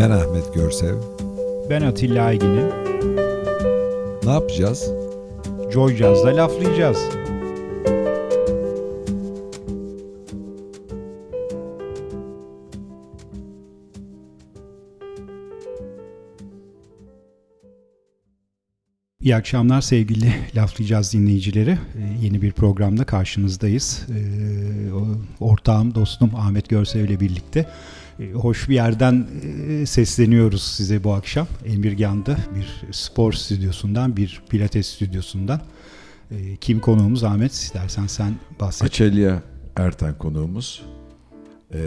Ben Ahmet Görsev. Ben Atilla Aygin'im. Ne yapacağız? Joy Jazz'da laflayacağız. İyi akşamlar sevgili Laflayacağız dinleyicileri. Ee, yeni bir programda karşınızdayız. Ee, ortağım, dostum Ahmet Görsev ile birlikte hoş bir yerden e, sesleniyoruz size bu akşam. Emirgan'da bir spor stüdyosundan, bir pilates stüdyosundan. E, kim konuğumuz Ahmet? İstersen sen bahset. Açelya Erten konuğumuz. Ee,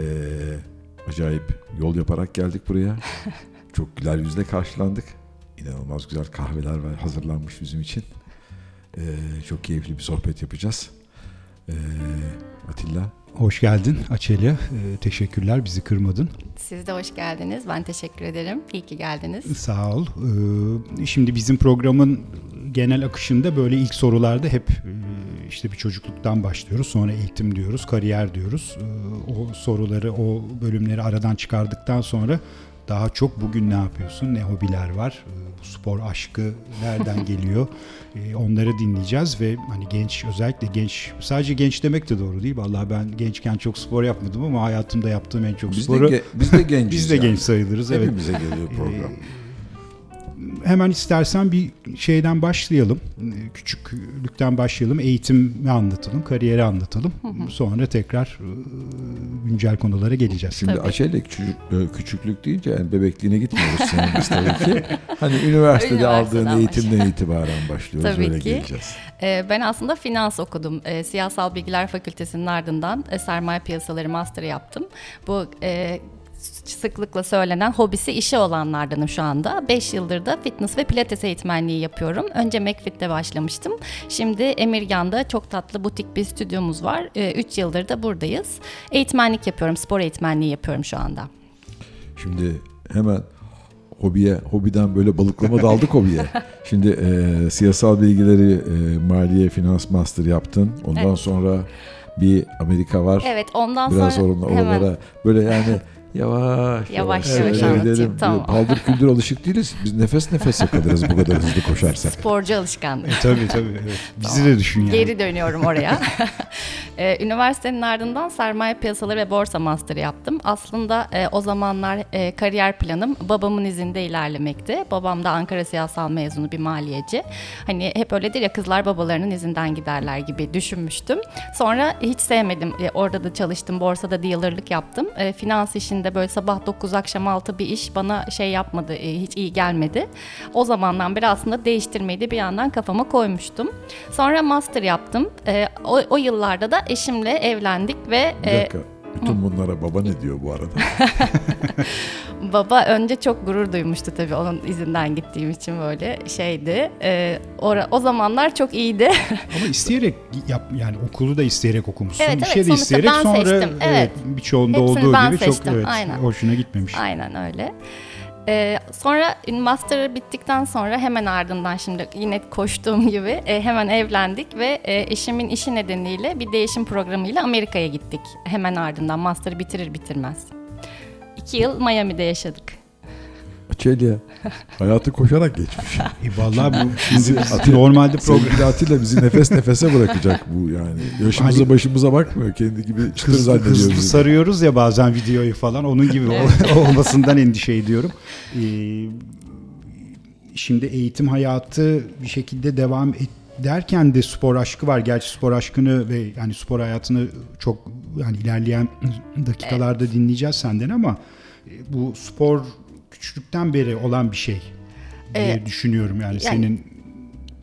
acayip yol yaparak geldik buraya. Çok güler yüzle karşılandık. İnanılmaz güzel kahveler var hazırlanmış bizim için. Ee, çok keyifli bir sohbet yapacağız. Ee, Atilla. Hoş geldin Açelya. Ee, teşekkürler bizi kırmadın. Siz de hoş geldiniz. Ben teşekkür ederim. İyi ki geldiniz. Sağ ol. Ee, şimdi bizim programın genel akışında böyle ilk sorularda hep e, işte bir çocukluktan başlıyoruz. Sonra eğitim diyoruz, kariyer diyoruz. Ee, o soruları, o bölümleri aradan çıkardıktan sonra daha çok bugün ne yapıyorsun, ne hobiler var, ee, bu spor aşkı nereden geliyor ee, onları dinleyeceğiz ve hani genç özellikle genç sadece genç demek de doğru değil. Vallahi ben gençken çok spor yapmadım ama hayatımda yaptığım en çok Biz sporu de, biz de genciz. biz de genç sayılırız. Evet. Hepimize geliyor program. Hemen istersen bir şeyden başlayalım. Küçüklükten başlayalım. Eğitimi anlatalım, kariyeri anlatalım. Sonra tekrar e, güncel konulara geleceğiz. Şimdi Tabii. Küçük, e, küçüklük deyince yani bebekliğine gitmiyoruz senin biz tabii ki. Hani üniversitede Üniversiteden aldığın eğitimden itibaren başlıyoruz. Tabii öyle ki. geleceğiz. Ee, ben aslında finans okudum. Ee, Siyasal Bilgiler Fakültesi'nin ardından e, sermaye piyasaları master'ı yaptım. Bu e, sıklıkla söylenen hobisi işi olanlardanım şu anda. 5 yıldır da fitness ve pilates eğitmenliği yapıyorum. Önce McFit'te başlamıştım. Şimdi Emirgan'da çok tatlı butik bir stüdyomuz var. 3 yıldır da buradayız. Eğitmenlik yapıyorum, spor eğitmenliği yapıyorum şu anda. Şimdi hemen hobiye, hobiden böyle balıklama daldık hobiye. Şimdi e, siyasal bilgileri e, maliye, finans master yaptın. Ondan Evet. sonra bir Amerika var. Evet ondan Biraz sonra hemen oralara böyle yani yavaş Yavaş yavaş gidelim. anlatayım, tamam. Paldır küldür alışık değiliz. Biz nefes nefese kalırız bu kadar hızlı koşarsak. sporcu alışkanlığı. E, tabii tabii. Evet. Bizi de düşün yani. Geri dönüyorum oraya. Ee, üniversitenin ardından sermaye piyasaları ve borsa master yaptım. Aslında e, o zamanlar e, kariyer planım babamın izinde ilerlemekti. Babam da Ankara siyasal mezunu bir maliyeci. Hani hep öyledir ya kızlar babalarının izinden giderler gibi düşünmüştüm. Sonra hiç sevmedim. E, orada da çalıştım. Borsada dealerlık yaptım. E, finans işinde böyle sabah 9 akşam 6 bir iş bana şey yapmadı. e, hiç iyi gelmedi. O zamandan beri aslında değiştirmeyi de bir yandan kafama koymuştum. Sonra master yaptım. E, o, o yıllarda da eşimle evlendik ve Bir e, dakika. Bütün bunlara baba ne diyor bu arada? baba önce çok gurur duymuştu tabii onun izinden gittiğim için böyle şeydi. E, ora- o zamanlar çok iyiydi. Ama isteyerek yap yani okulu da isteyerek okumuşsun. Evet, bir evet, şey de isteyerek ben sonra seçtim, evet. birçoğunda Hepsini olduğu gibi çok seçtim, evet aynen. hoşuna gitmemiş. Aynen öyle. Ee, sonra master bittikten sonra hemen ardından şimdi yine koştuğum gibi e, hemen evlendik ve e, eşimin işi nedeniyle bir değişim programıyla Amerika'ya gittik. Hemen ardından master'ı bitirir bitirmez. İki yıl Miami'de yaşadık. Açelya hayatı koşarak geçmiş. E vallahi bu şimdi Bizi normalde program Atilla bizi nefes nefese bırakacak bu yani. Yaşımıza Hani- başımıza bakmıyor. Kendi gibi çıtır hızlı, zannediyor hızlı sarıyoruz ya bazen videoyu falan onun gibi ol- olmasından endişe ediyorum. Ee, şimdi eğitim hayatı bir şekilde devam et derken de spor aşkı var. Gerçi spor aşkını ve yani spor hayatını çok yani ilerleyen dakikalarda dinleyeceğiz senden ama e, bu spor küçüklükten beri olan bir şey diye Evet. düşünüyorum yani, senin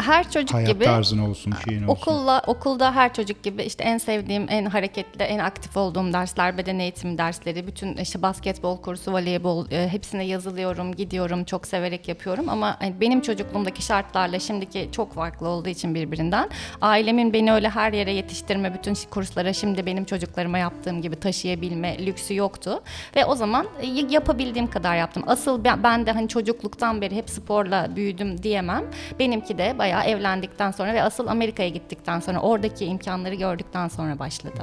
Her çocuk hayat gibi tarzın olsun, şeyin olsun. Okulla, okulda her çocuk gibi işte en sevdiğim, en hareketli, en aktif olduğum dersler, beden eğitimi dersleri, bütün işte basketbol kursu, voleybol e, hepsine yazılıyorum, gidiyorum, çok severek yapıyorum ama hani benim çocukluğumdaki şartlarla şimdiki çok farklı olduğu için birbirinden ailemin beni öyle her yere yetiştirme, bütün kurslara şimdi benim çocuklarıma yaptığım gibi taşıyabilme lüksü yoktu ve o zaman e, yapabildiğim kadar yaptım. Asıl ben, ben de hani çocukluktan beri hep sporla büyüdüm diyemem. Benimki de bayağı evlendikten sonra ve asıl Amerika'ya gittikten sonra oradaki imkanları gördükten sonra başladı.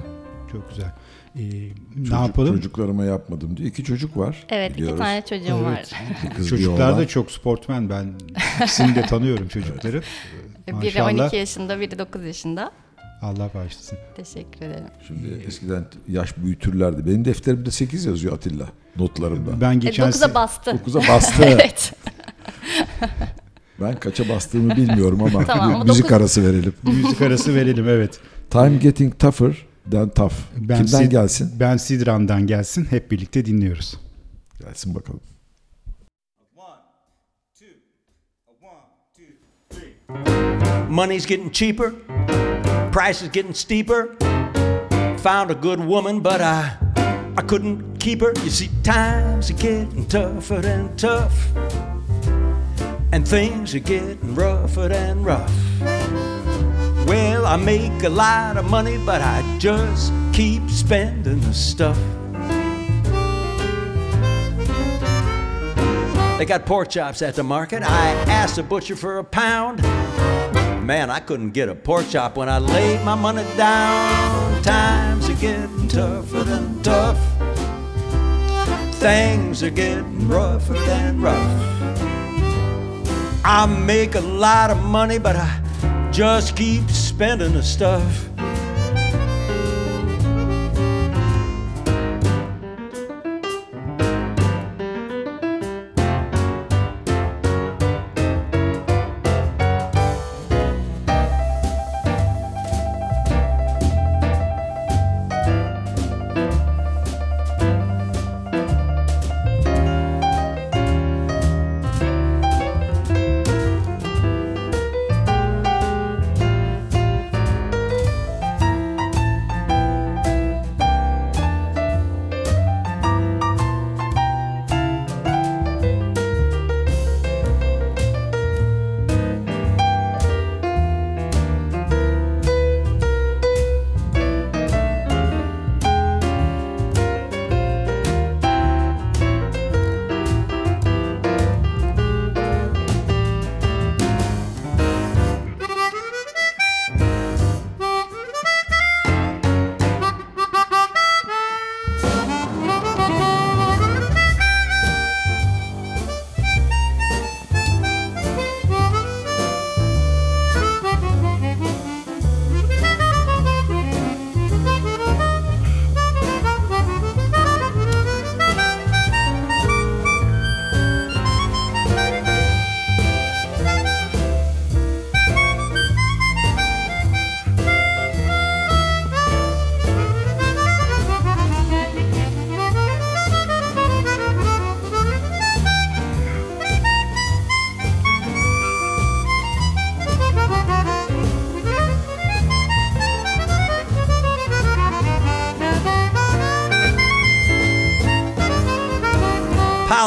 Çok güzel. ne Çocuk- yapalım? Çocuklarıma yapmadım diyor. İki çocuk var. Evet iki biliyoruz. tane çocuğum var. Evet. Bir kız Çocuklar da çok sportmen. Ben ikisini de tanıyorum çocukları. Biri Maşallah. 12 yaşında, biri 9 yaşında. Allah bağışlasın. Teşekkür ederim. Şimdi eskiden yaş büyütürlerdi. Benim defterimde 8 yazıyor Atilla notlarımda. Ben E, geçen 9'a se- bastı. 9'a bastı. evet. Ben kaça bastığımı bilmiyorum ama Tamam, bir ama müzik dokuz- arası verelim. müzik arası verelim evet. Time getting tougher than tough. Ben Kimden Sid- gelsin? Ben Sidran'dan gelsin. Hep birlikte dinliyoruz. Gelsin bakalım. Money's getting cheaper, price is getting steeper. Found a good woman, but I I couldn't keep her. You see, times are getting tougher and tough, and things are getting rougher and rough. Well, I make a lot of money, but I just keep spending the stuff. They got pork chops at the market. I asked the butcher for a pound. Man, I couldn't get a pork chop when I laid my money down. Times are getting tougher than tough. Things are getting rougher than rough. I make a lot of money, but I just keep spending the stuff.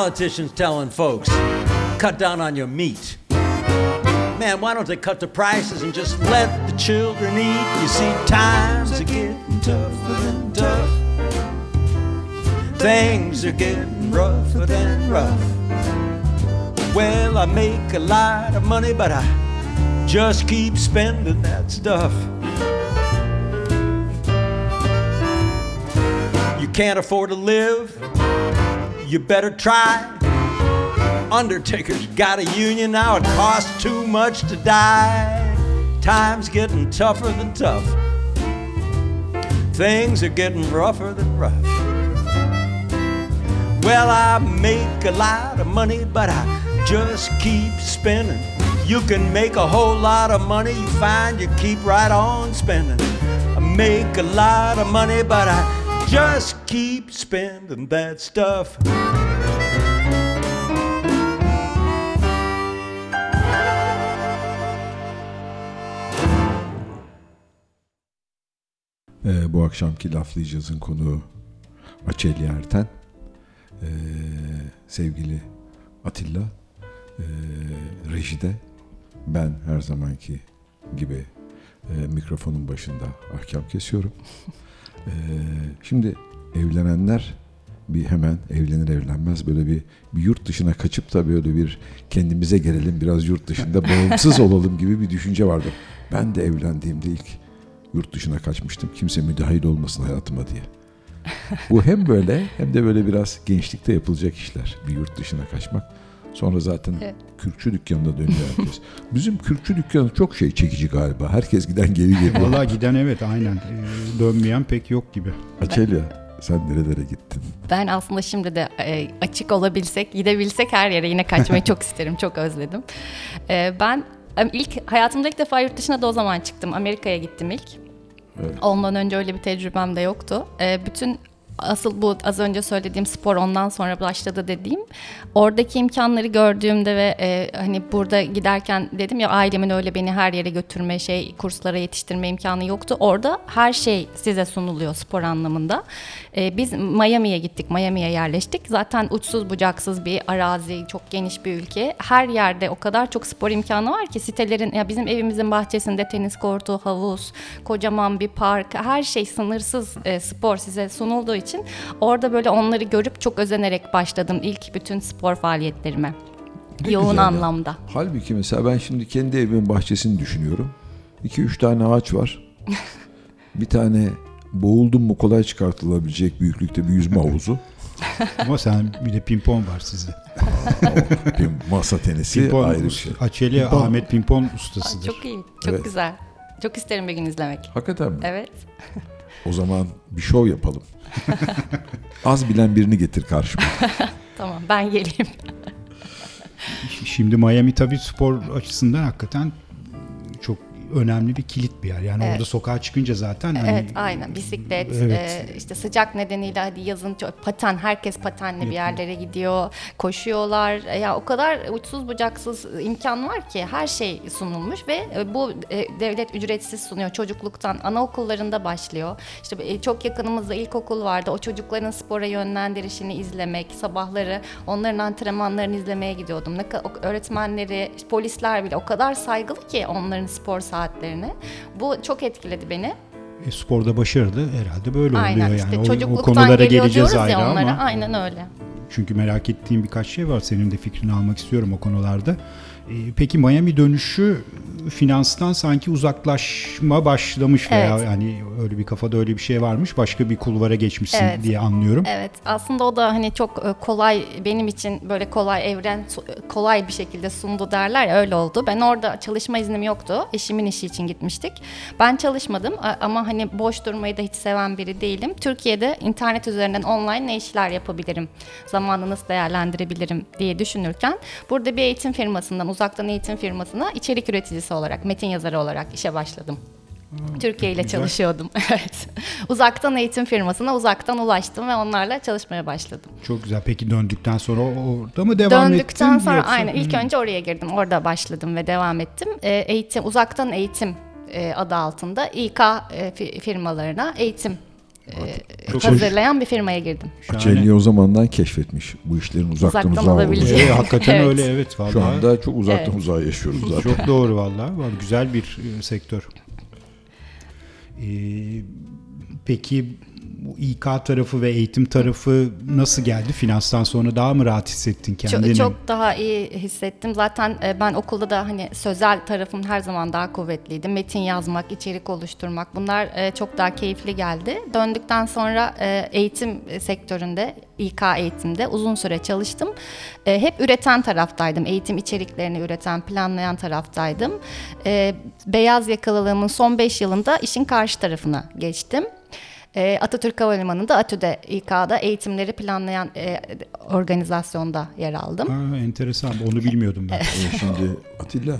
Politicians telling folks, cut down on your meat. Man, why don't they cut the prices and just let the children eat? You see, times are getting tougher than tough. Things are getting rougher than rough. Well, I make a lot of money, but I just keep spending that stuff. You can't afford to live, you better try. Undertaker's got a union now, it costs too much to die. Time's getting tougher than tough. Things are getting rougher than rough. Well, I make a lot of money, but I just keep spending. You can make a whole lot of money, you find you keep right on spending. I make a lot of money, but I just keep spending that stuff. Ee, bu akşamki laflayacağızın konuğu Açeli Erten. Ee, sevgili Atilla. Ee, rejide ben her zamanki gibi e, mikrofonun başında ahkam kesiyorum. Ee, şimdi evlenenler bir hemen evlenir evlenmez böyle bir, bir yurt dışına kaçıp da böyle bir kendimize gelelim biraz yurt dışında bağımsız olalım gibi bir düşünce vardı. Ben de evlendiğimde ilk yurt dışına kaçmıştım. Kimse müdahil olmasın hayatıma diye. Bu hem böyle hem de böyle biraz gençlikte yapılacak işler. Bir yurt dışına kaçmak. Sonra zaten Evet. kürkçü dükkanına dönüyor herkes. Bizim kürkçü dükkanı çok şey çekici galiba. Herkes giden geri geliyor. Vallahi giden evet aynen. Ee, dönmeyen pek yok gibi. Açelya sen nerelere gittin? Ben aslında şimdi de e, açık olabilsek, gidebilsek her yere yine kaçmayı çok isterim, çok özledim. E, ben e, ilk hayatımda ilk defa yurt dışına da o zaman çıktım. Amerika'ya gittim ilk. Evet. Ondan önce öyle bir tecrübem de yoktu. Bütün asıl bu az önce söylediğim spor ondan sonra başladı dediğim. Oradaki imkanları gördüğümde ve e, hani burada giderken dedim ya ailemin öyle beni her yere götürme şey kurslara yetiştirme imkanı yoktu. Orada her şey size sunuluyor spor anlamında. E, biz Miami'ye gittik. Miami'ye yerleştik. Zaten uçsuz bucaksız bir arazi, çok geniş bir ülke. Her yerde o kadar çok spor imkanı var ki sitelerin ya bizim evimizin bahçesinde tenis kortu, havuz, kocaman bir park, her şey sınırsız e, spor size sunulduğu için orada böyle onları görüp çok özenerek başladım ilk bütün spor faaliyetlerime. Ne Yoğun güzel anlamda. Halbuki mesela ben şimdi kendi evimin bahçesini düşünüyorum. 2-3 tane ağaç var. bir tane boğuldum mu kolay çıkartılabilecek büyüklükte bir yüzme havuzu. Ama sen bir de pimpon var sizde. bir masa tenisi Pimpon, ayrı bir şey. Açeli Pimpon. Ahmet Pimpon ustasıdır. çok iyi, çok Evet. güzel. Çok isterim bir gün izlemek. Hakikaten mi? Evet. O zaman bir şov yapalım. Az bilen birini getir karşıma. Tamam ben geleyim. Şimdi Miami tabii spor açısından hakikaten önemli bir kilit bir yer. Yani Evet. orada sokağa çıkınca zaten hani Evet aynen. Bisiklet Evet. e, işte sıcak nedeniyle hadi yazın paten herkes patenle bir yerlere gidiyor koşuyorlar. E, ya o kadar uçsuz bucaksız imkan var ki her şey sunulmuş ve e, bu e, devlet ücretsiz sunuyor. Çocukluktan anaokullarında başlıyor. İşte e, çok yakınımızda ilkokul vardı. O çocukların spora yönlendirişini izlemek sabahları onların antrenmanlarını izlemeye gidiyordum. Ne öğretmenleri polisler bile o kadar saygılı ki onların spor saatlerine bu çok etkiledi beni e, sporda başarılı herhalde böyle Aynen oluyor işte yani. O- o, çocukluktan konulara geleceğiz ayrı ya onlara. ama Aynen öyle. çünkü merak ettiğim birkaç şey var. Senin de fikrini almak istiyorum o konularda. E, peki Miami dönüşü finanstan sanki uzaklaşma başlamış veya Evet. yani öyle bir kafada öyle bir şey varmış. Başka bir kulvara geçmişsin Evet. diye anlıyorum. Evet aslında o da hani çok e, kolay benim için böyle kolay evren su- kolay bir şekilde sundu derler ya öyle oldu. Ben orada çalışma iznim yoktu. Eşimin işi için gitmiştik. Ben çalışmadım ama hani boş durmayı da hiç seven biri değilim. Türkiye'de internet üzerinden online ne işler yapabilirim? Zamanı nasıl değerlendirebilirim diye düşünürken burada bir eğitim firmasından uzaktan eğitim firmasına içerik üreticisi olarak metin yazarı olarak işe başladım. Türkiye ile güzel. çalışıyordum. Evet. Uzaktan eğitim firmasına uzaktan ulaştım ve onlarla çalışmaya başladım. Çok güzel. Peki döndükten sonra orada mı devam ettin? Döndükten sonra yoksa- aynen ilk Hmm. önce oraya girdim. Orada başladım ve devam ettim. Ee, eğitim uzaktan eğitim e, adı altında İK e, fi- firmalarına eğitim e, Çok hazırlayan bir firmaya girdim. Açelya o zamandan keşfetmiş bu işlerin uzaktan, Uzaktan uzağa olabilecek. olduğunu. Evet, hakikaten Evet. öyle evet vallahi. Şu anda çok uzaktan Evet. uzağa yaşıyoruz zaten. Çok doğru vallahi. Vallahi Güzel bir e, sektör. Ee, peki bu İK tarafı ve eğitim tarafı nasıl geldi? Finanstan sonra daha mı rahat hissettin kendini? Çok, çok daha iyi hissettim. Zaten e, ben okulda da hani sözel tarafım her zaman daha kuvvetliydi. Metin yazmak, içerik oluşturmak bunlar e, çok daha keyifli geldi. Döndükten sonra e, eğitim sektöründe, İK eğitimde uzun süre çalıştım. E, Hep üreten taraftaydım. Eğitim içeriklerini üreten, planlayan taraftaydım. E, Beyaz yakalılığımın son 5 yılında işin karşı tarafına geçtim. E, Atatürk Havalimanı'nda ATÜ'de, İK'da eğitimleri planlayan e, organizasyonda yer aldım. Ha, enteresan. Onu bilmiyordum ben. Ee, Şimdi Atilla,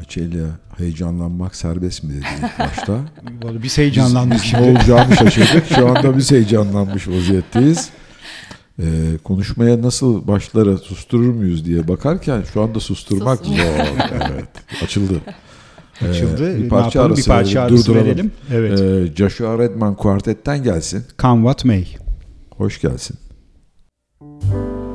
Açelya heyecanlanmak serbest mi dedi ilk başta? Vallahi Biz heyecanlandık Biz şimdi. ne olacağını şaşırdık. Şu anda biz heyecanlanmış vaziyetteyiz. Ee, konuşmaya nasıl başlara susturur muyuz diye bakarken şu anda susturmak zor. Evet, açıldı. Ee, Açıldı. bir parça yapalım? arası, Bir parça arası durduralım. verelim. Evet. Ee, Joshua Redman kuartetten gelsin. Come what may. Hoş gelsin. Thank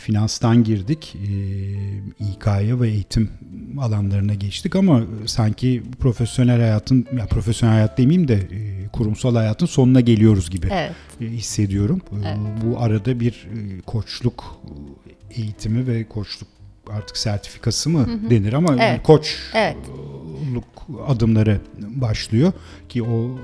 finanstan girdik, e, İK'ya ve eğitim alanlarına geçtik ama sanki profesyonel hayatın, ya profesyonel hayat demeyeyim de e, kurumsal hayatın sonuna geliyoruz gibi Evet. e, hissediyorum. E, Evet. Bu arada bir e, koçluk eğitimi ve koçluk artık sertifikası mı denir ama Evet. koç Evet. adımları başlıyor ki o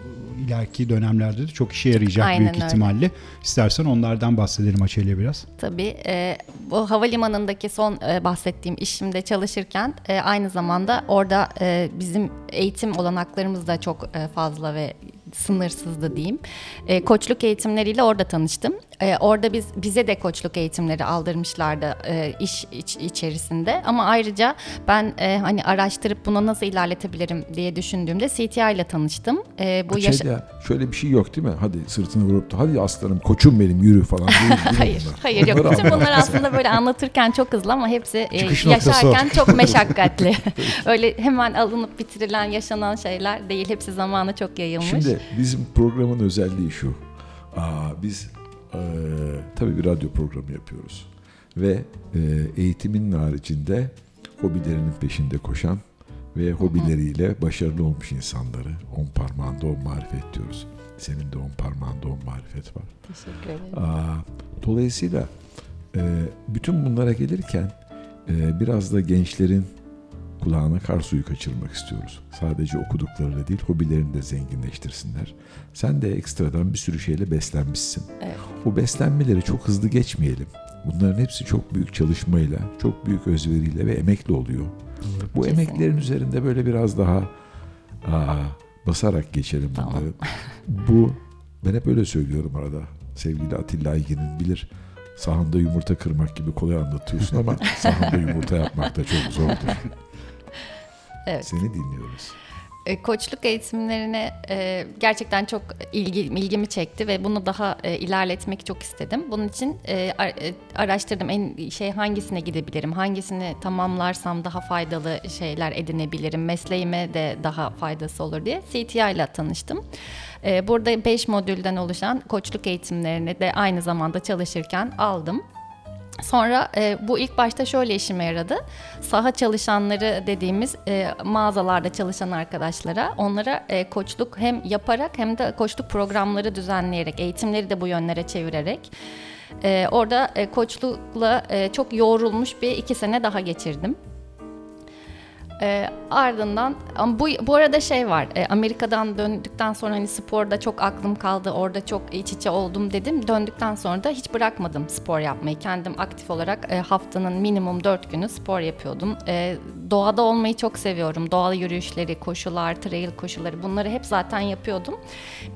ileriki dönemlerde de çok işe yarayacak Aynen büyük öyle. ihtimalle. İstersen onlardan bahsedelim Açelya biraz. Tabii. E, bu havalimanındaki son e, bahsettiğim işimde çalışırken e, aynı zamanda orada e, bizim eğitim olanaklarımız da çok e, fazla ve sınırsızdı diyeyim. E, koçluk eğitimleriyle orada tanıştım. E, orada biz bize de koçluk eğitimleri aldırmışlardı e, iş iç- içerisinde. Ama ayrıca ben e, hani araştırıp bunu nasıl ilerletebilirim diye düşündüğümde CTI ile tanıştım. E, bu yaşa- Açelya, şöyle bir şey yok değil mi? Hadi sırtını vurup da hadi aslanım koçum benim yürü falan. Değil, değil Hayır, bunlar? hayır yok. Bütün bunlar aslında böyle anlatırken çok hızlı ama hepsi e, Çıkış yaşarken çok meşakkatli. Öyle hemen alınıp bitirilen, yaşanan şeyler değil. Hepsi zamanı çok yayılmış. Şimdi bizim programın özelliği şu. Aa, biz e, tabii bir radyo programı yapıyoruz. Ve e, eğitimin haricinde hobilerinin peşinde koşan ve hobileriyle başarılı olmuş insanları on parmağında on marifet diyoruz. Senin de on parmağında on marifet var. Teşekkür ederim. Aa, dolayısıyla e, bütün bunlara gelirken e, biraz da gençlerin kulağına kar suyu kaçırmak istiyoruz. Sadece okuduklarıyla değil, hobilerini de zenginleştirsinler. Sen de ekstradan bir sürü şeyle beslenmişsin. Evet. O beslenmeleri çok hızlı geçmeyelim. Bunların hepsi çok büyük çalışmayla, çok büyük özveriyle ve emekle oluyor. Bu Kesinlikle. emeklerin üzerinde böyle biraz daha aa, basarak geçelim Tamam. bunları. Bu ben hep öyle söylüyorum arada. Sevgili Atilla Aygin'in bilir sahanda yumurta kırmak gibi kolay anlatıyorsun ama sahanda yumurta yapmak da çok zordur. Evet. Seni dinliyoruz. E, Koçluk eğitimlerine e, gerçekten çok ilgi, ilgimi çekti ve bunu daha e, ilerletmek çok istedim. Bunun için ar- araştırdım en şey hangisine gidebilirim, hangisini tamamlarsam daha faydalı şeyler edinebilirim, mesleğime de daha faydası olur diye CTI ile tanıştım. Burada 5 modülden oluşan koçluk eğitimlerini de aynı zamanda çalışırken aldım. Sonra e, bu ilk başta şöyle işime yaradı. Saha çalışanları dediğimiz e, mağazalarda çalışan arkadaşlara onlara e, koçluk hem yaparak hem de koçluk programları düzenleyerek, eğitimleri de bu yönlere çevirerek e, orada e, koçlukla e, çok yoğrulmuş bir iki sene daha geçirdim. E, ardından bu bu arada şey var. e, Amerika'dan döndükten sonra hani sporda çok aklım kaldı. Orada çok iç içe oldum dedim. Döndükten sonra da hiç bırakmadım spor yapmayı. Kendim aktif olarak e, haftanın minimum 4 günü spor yapıyordum. E, doğada olmayı çok seviyorum. Doğal yürüyüşleri, koşular, trail koşuları bunları hep zaten yapıyordum.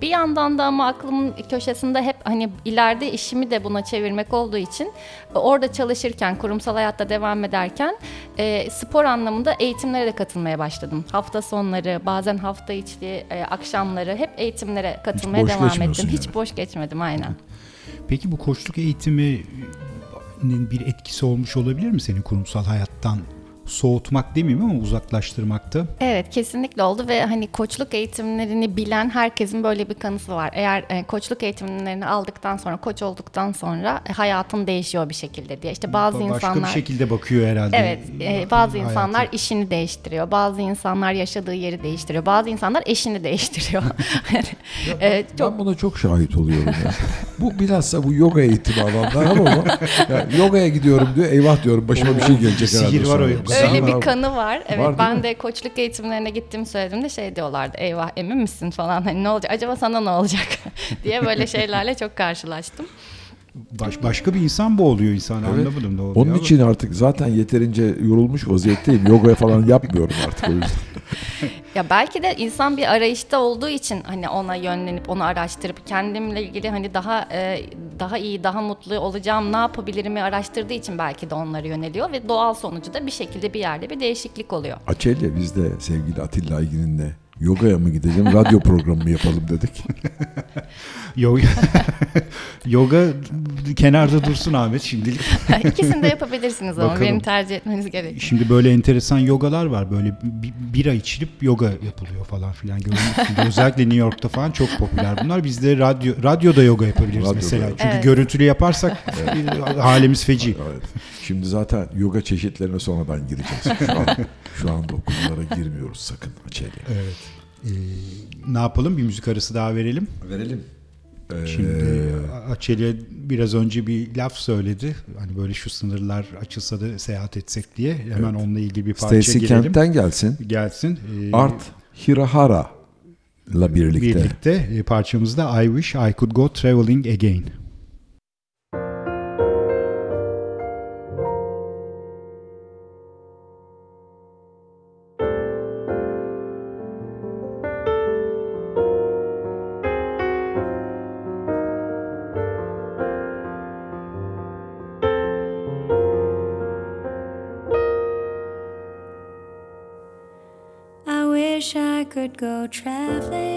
Bir yandan da ama aklımın köşesinde hep hani ileride işimi de buna çevirmek olduğu için e, orada çalışırken, kurumsal hayatta devam ederken e, spor anlamında eğitimlere de katılmaya başladım. Hafta sonları, bazen hafta içi e, akşamları hep eğitimlere katılmaya devam ettim. Hiç yani. boş geçmedim aynen. Peki bu koçluk eğitiminin bir etkisi olmuş olabilir mi senin kurumsal hayattan soğutmak demeyeyim ama uzaklaştırmakta? Evet kesinlikle oldu ve hani koçluk eğitimlerini bilen herkesin böyle bir kanısı var. Eğer e, koçluk eğitimlerini aldıktan sonra, koç olduktan sonra e, hayatın değişiyor bir şekilde diye. İşte bazı Başka insanlar bir şekilde bakıyor herhalde. Evet, e, bazı hayata. insanlar işini değiştiriyor, bazı insanlar yaşadığı yeri değiştiriyor, bazı insanlar eşini değiştiriyor. E, çok Ben buna çok şahit oluyorum ya. bu bilhassa bu yoga eğitimi alanlar ama yani yogaya gidiyorum diyor. Eyvah diyorum başıma bir şey gelecek herhalde. Sihir var o. Öyle bir kanı var. Evet Var ben mi? de koçluk eğitimlerine gittiğimi söylediğimde şey diyorlardı. Eyvah emin misin falan hani ne olacak acaba sana ne olacak diye böyle şeylerle çok karşılaştım. Baş- başka bir insan bu oluyor insan Evet. anlamadım ne oluyor. Onun için artık zaten yeterince yorulmuş vaziyetteyim. Yoga falan yapmıyorum artık o yüzden. Ya belki de insan bir arayışta olduğu için hani ona yönlenip onu araştırıp kendimle ilgili hani daha e, daha iyi, daha mutlu olacağım, ne yapabilirimi araştırdığı için belki de onlara yöneliyor ve doğal sonucu da bir şekilde bir yerde bir değişiklik oluyor. Açelya biz de sevgili Atilla Aygin'inle Yogaya mı gidelim, radyo programı mı yapalım dedik. Yoga, yoga kenarda dursun Ahmet şimdilik. İkisini de yapabilirsiniz ama Bakalım. benim tercih etmeniz gerekiyor. Şimdi böyle enteresan yogalar var. Böyle bi- bira içilip yoga yapılıyor falan filan. Özellikle New York'ta falan çok popüler bunlar. Biz de radyo, radyoda yoga yapabiliriz Radyoda. mesela. Çünkü Evet. görüntülü yaparsak halimiz feci. Evet. Şimdi zaten yoga çeşitlerine sonradan gireceğiz. Şu, an, şu anda o konulara girmiyoruz sakın Açeli. Evet. Ee, ne yapalım? Bir müzik arası daha verelim. Verelim. Ee, Şimdi Açel'e biraz önce bir laf söyledi. Hani böyle şu sınırlar açılsa da seyahat etsek diye. Hemen onunla ilgili bir parça Stacy girelim. Kent'ten gelsin. Gelsin. Ee, Art Hirahara ile birlikte. birlikte e, parçamızda I Wish I Could Go Traveling Again. Go traveling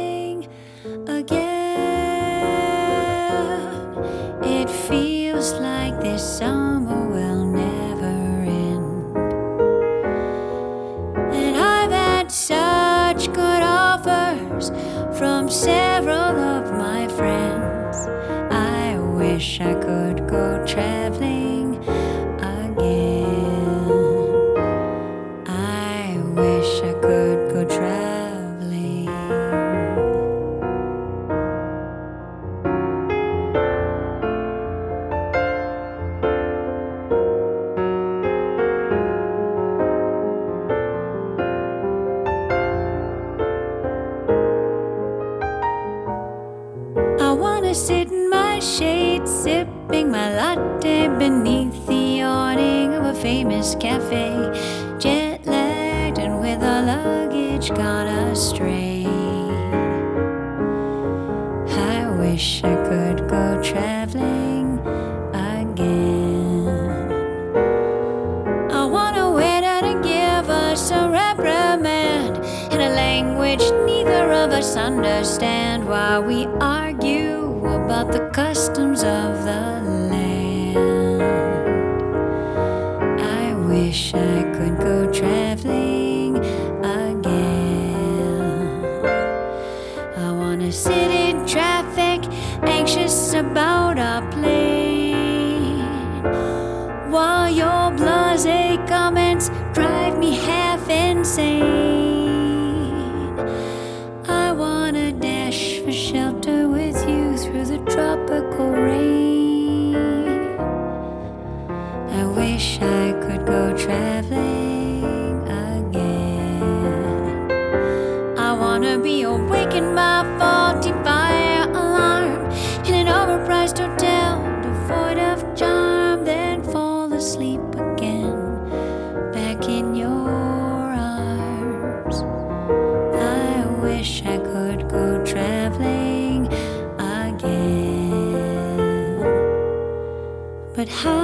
sit in my shade, sipping my latte beneath the awning of a famous cafe. Jet lagged and with our luggage gone astray. I wish I could go traveling again. I wanna wait out and give us a reprimand in a language neither of us understand while we argue about the customs of the But how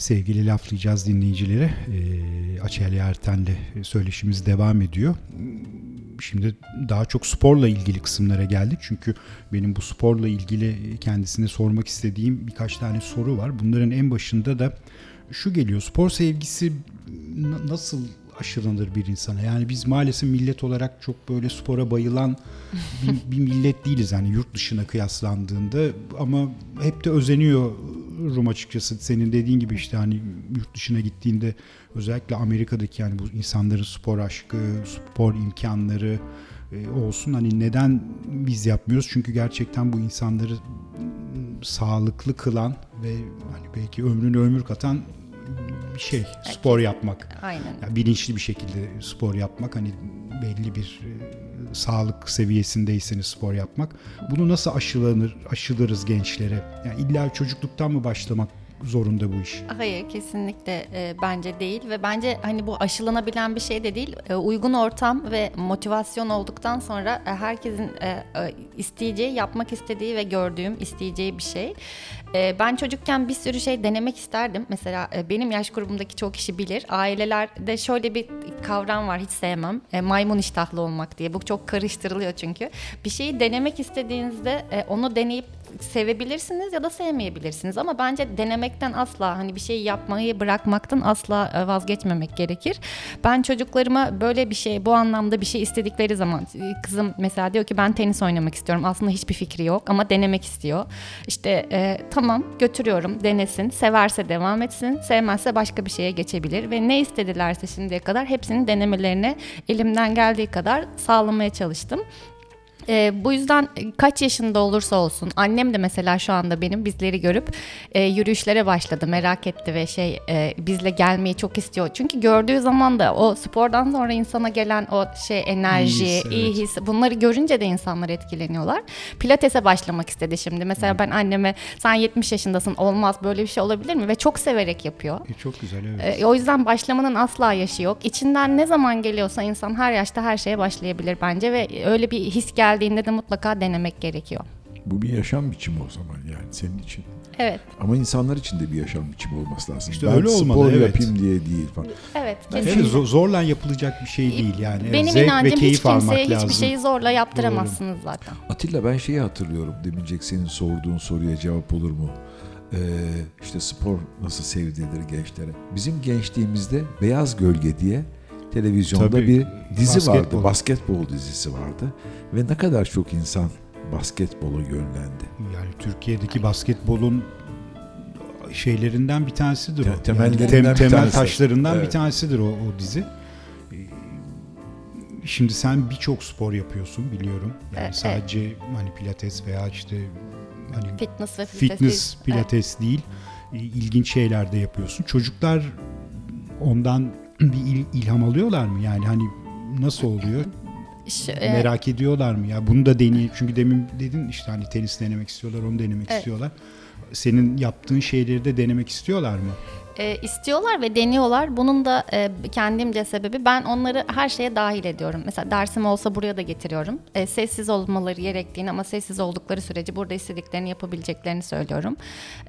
Sevgili laflayacağız dinleyicileri. E, Açeli Erten'le söyleşimiz devam ediyor. Şimdi daha çok sporla ilgili kısımlara geldik. Çünkü benim bu sporla ilgili kendisine sormak istediğim birkaç tane soru var. Bunların en başında da şu geliyor. Spor sevgisi nasıl aşılanır bir insana? Yani biz maalesef millet olarak çok böyle spora bayılan bir, bir millet değiliz. Yani yurt dışına kıyaslandığında ama hep de özeniyorum açıkçası. Senin dediğin gibi işte hani yurt dışına gittiğinde özellikle Amerika'daki yani bu insanların spor aşkı, spor imkanları e, olsun. Hani neden biz yapmıyoruz? Çünkü gerçekten bu insanları sağlıklı kılan ve hani belki ömrünü ömür katan bir şey spor yapmak. Aynen. Yani bilinçli bir şekilde spor yapmak hani belli bir e, sağlık seviyesindeyseniz spor yapmak. Bunu nasıl aşılanır, aşılarız gençlere? Yani illa çocukluktan mı başlamak zorunda bu iş? Hayır kesinlikle e, bence değil ve bence hani bu aşılanabilen bir şey de değil. E, uygun ortam ve motivasyon olduktan sonra e, herkesin e, e, isteyeceği, yapmak istediği ve gördüğüm isteyeceği bir şey. E, ben çocukken bir sürü şey denemek isterdim. Mesela e, benim yaş grubumdaki çok kişi bilir. Ailelerde şöyle bir kavram var hiç sevmem. E, maymun iştahlı olmak diye. Bu çok karıştırılıyor çünkü. Bir şeyi denemek istediğinizde e, onu deneyip sevebilirsiniz ya da sevmeyebilirsiniz ama bence denemekten asla hani bir şeyi yapmayı bırakmaktan asla e, vazgeçmemek gerekir. Ben çocuklarıma böyle bir şey bu anlamda bir şey istedikleri zaman e, kızım mesela diyor ki ben tenis oynamak istiyorum. Aslında hiçbir fikri yok ama denemek istiyor. İşte e, tamam götürüyorum denesin. Severse devam etsin. Sevmezse başka bir şeye geçebilir ve ne istedilerse şimdiye kadar hepsinin denemelerini elimden geldiği kadar sağlamaya çalıştım. Ee, bu yüzden kaç yaşında olursa olsun annem de mesela şu anda benim bizleri görüp e, yürüyüşlere başladı merak etti ve şey e, bizle gelmeyi çok istiyor. Çünkü gördüğü zaman da o spordan sonra insana gelen o şey enerji, İyi iyi his, his, evet. bunları görünce de insanlar etkileniyorlar. Pilatese başlamak istedi şimdi. Mesela ben anneme sen 70 yaşındasın olmaz böyle bir şey olabilir mi? Ve çok severek yapıyor. E, çok güzel evet. E, o yüzden başlamanın asla yaşı yok. İçinden ne zaman geliyorsa insan her yaşta her şeye başlayabilir bence ve öyle bir his geldiğinde de mutlaka denemek gerekiyor. Bu bir yaşam biçimi o zaman yani senin için. Evet, Ama insanlar için de bir yaşam biçimi olması lazım. İşte ben öyle olmalı, spor evet. yapayım diye değil falan. evet. Kesinlikle. zo- zorla yapılacak bir şey değil yani. Benim Zevk ve inancım hiç keyif almak kimseye lazım. hiçbir şeyi zorla yaptıramazsınız zaten. Atilla ben şeyi hatırlıyorum. Demincek senin sorduğun soruya cevap olur mu? Ee, işte spor nasıl sevdirilir gençlere? Bizim gençliğimizde Beyaz Gölge diye televizyonda Tabii, bir dizi basketbol. vardı. Basketbol dizisi vardı. Ve ne kadar çok insan basketbola yönlendi. Yani Türkiye'deki basketbolun şeylerinden bir tanesidir o. Temellerinden Yani tem- bir temel tanesi. taşlarından bir Evet. tanesidir o, o dizi. Ee, Şimdi sen birçok spor yapıyorsun biliyorum. Yani Evet, sadece hani pilates veya işte hani Fitness ve fitness pilates. pilates değil ilginç şeyler de yapıyorsun. Çocuklar ondan bir il- ilham alıyorlar mı? Yani hani nasıl oluyor? Şu- e, Merak ediyorlar mı ya? Bunu da deneyeyim. Çünkü demin dedin işte hani tenis denemek istiyorlar, onu denemek Evet. istiyorlar. Senin yaptığın şeyleri de denemek istiyorlar mı? E, istiyorlar ve deniyorlar. Bunun da e, kendimce sebebi ben onları her şeye dahil ediyorum. Mesela dersim olsa buraya da getiriyorum. E, sessiz olmaları gerektiğini ama sessiz oldukları sürece burada istediklerini yapabileceklerini söylüyorum.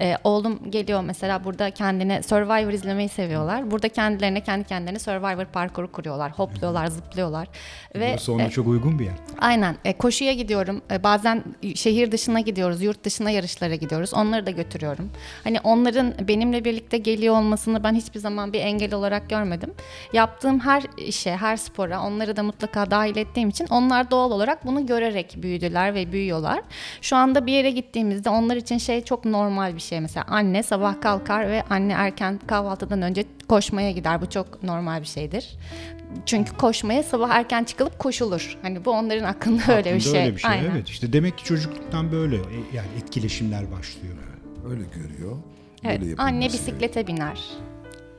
E, oğlum geliyor mesela burada kendine Survivor izlemeyi seviyorlar. Burada kendilerine kendi kendilerine Survivor parkuru kuruyorlar. Hopluyorlar, zıplıyorlar. Ve ona e, çok uygun bir yer. Aynen. E, koşuya gidiyorum. E, bazen şehir dışına gidiyoruz, yurt dışına yarışlara gidiyoruz. Onları da götürüyorum. Hani onların benimle birlikte geliyor olmasını ben hiçbir zaman bir engel olarak görmedim. Yaptığım her işe, her spora onları da mutlaka dahil ettiğim için onlar doğal olarak bunu görerek büyüdüler ve büyüyorlar. Şu anda bir yere gittiğimizde onlar için şey çok normal bir şey. Mesela anne sabah kalkar ve anne erken kahvaltıdan önce koşmaya gider. Bu çok normal bir şeydir. Çünkü koşmaya sabah erken çıkılıp koşulur. Hani bu onların aklında öyle bir şey. Öyle bir şey. Aynen. Evet. İşte demek ki çocukluktan böyle e, yani etkileşimler başlıyor. Öyle görüyor. Evet, Böyle anne gerekiyor. bisiklete biner.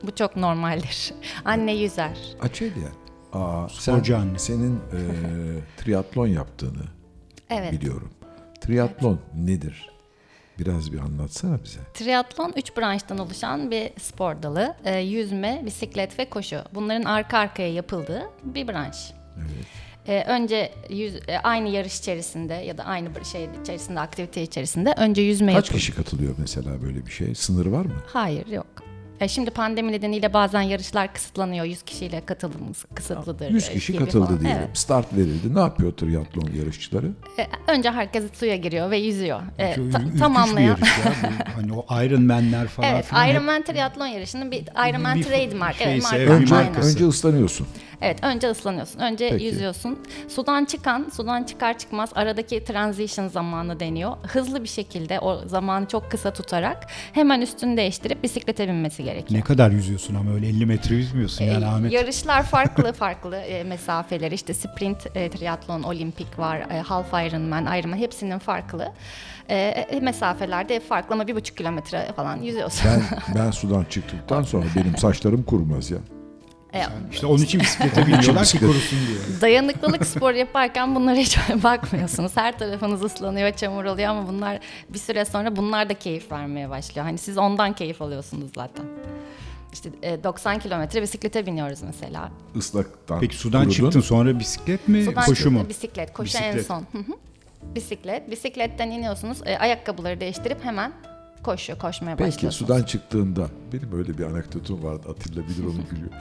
Bu çok normaldir. Anne yüzer. Açelya. Aa, sen, anne. senin e, triatlon yaptığını Evet. biliyorum. Triatlon nedir? Biraz bir anlatsana bize. Triatlon 3 branştan oluşan bir spor dalı. Ee, yüzme, bisiklet ve koşu. Bunların arka arkaya yapıldığı bir branş. Ee, önce yüz, e, aynı yarış içerisinde ya da aynı şey içerisinde, aktivite içerisinde önce yüzme Kaç yapılıyor. kişi katılıyor mesela böyle bir şey? Sınırı var mı? Hayır yok. E, şimdi pandemi nedeniyle bazen yarışlar kısıtlanıyor. 100 kişiyle katılımımız kısıtlıdır. 100 e, kişi gibi katıldı falan. diyelim. Evet. Start verildi. Ne yapıyor triatlon yarışçıları? E, önce herkes suya giriyor ve yüzüyor. E, Çok ta- bir tamamlayan. yarış ya. Bu, hani o Iron Man'ler falan Evet, filan. hep- Ironman triatlon yarışının bir Ironman Bir trademark. şeyse, evet, marka. evet, Önce, aynen. markası. önce ıslanıyorsun. Evet, önce ıslanıyorsun. Önce Peki. yüzüyorsun. Sudan çıkan, sudan çıkar çıkmaz aradaki transition zamanı deniyor. Hızlı bir şekilde o zamanı çok kısa tutarak hemen üstünü değiştirip bisiklete binmesi gerekiyor. Ne kadar yüzüyorsun ama öyle 50 metre yüzmüyorsun yani E, Ahmet. Yarışlar farklı farklı e, mesafeleri işte sprint e, triatlon, olimpik var, half Ironman, Ironman hepsinin farklı. Mesafelerde farklı ama bir buçuk kilometre falan yüzüyorsun. Ben ben sudan çıktıktan sonra benim saçlarım kurumaz ya. E, İşte onun için bisiklete biniyorlar ki korusun diye. Dayanıklılık spor yaparken bunlara hiç bakmıyorsunuz. Her tarafınız ıslanıyor, çamur oluyor ama bunlar bir süre sonra bunlar da keyif vermeye başlıyor. Hani siz ondan keyif alıyorsunuz zaten. İşte e, 90 kilometre bisiklete biniyoruz mesela. Islaktan Peki sudan kurudun. çıktın sonra bisiklet mi Sudan koşu çıktı, mu? Bisiklet, koşu en Bisiklet. son. Hı hı. bisiklet, bisikletten iniyorsunuz, e, ayakkabıları değiştirip hemen koşuyor, koşmaya Peki başlıyorsunuz. sudan çıktığında benim öyle bir anekdotum vardı Atilla bilir onu gülüyor.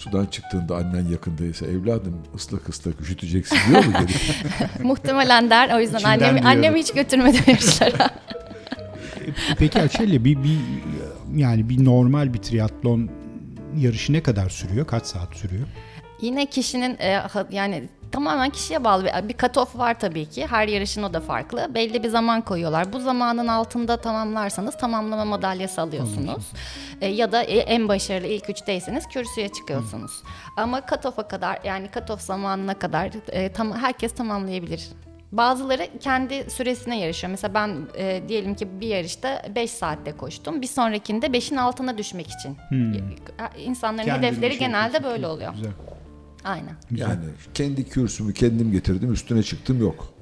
Sudan çıktığında annen yakındaysa evladım ıslak ıslak üşüteceksin diyor mu geri? Muhtemelen der. O yüzden İçinden annemi, diyorum. annemi hiç götürmedim yarışlara. Peki Açelya bir, bir yani bir normal bir triatlon yarışı ne kadar sürüyor? Kaç saat sürüyor? Yine kişinin e, yani tamamen kişiye bağlı bir, bir cut-off var tabii ki. Her yarışın o da farklı. Belli bir zaman koyuyorlar. Bu zamanın altında tamamlarsanız tamamlama madalyası alıyorsunuz. E, ya da e, en başarılı ilk üçteyseniz kürsüye çıkıyorsunuz. Ama cut-off'a kadar yani cut-off zamanına kadar e, tam, herkes tamamlayabilir. Bazıları kendi süresine yarışıyor. Mesela ben e, diyelim ki bir yarışta 5 saatte koştum. Bir sonrakinde 5'in altına düşmek için. E, İnsanların Kendini hedefleri genelde böyle oluyor. Güzel. Aynen. yani kendi kürsümü kendim getirdim üstüne çıktım yok.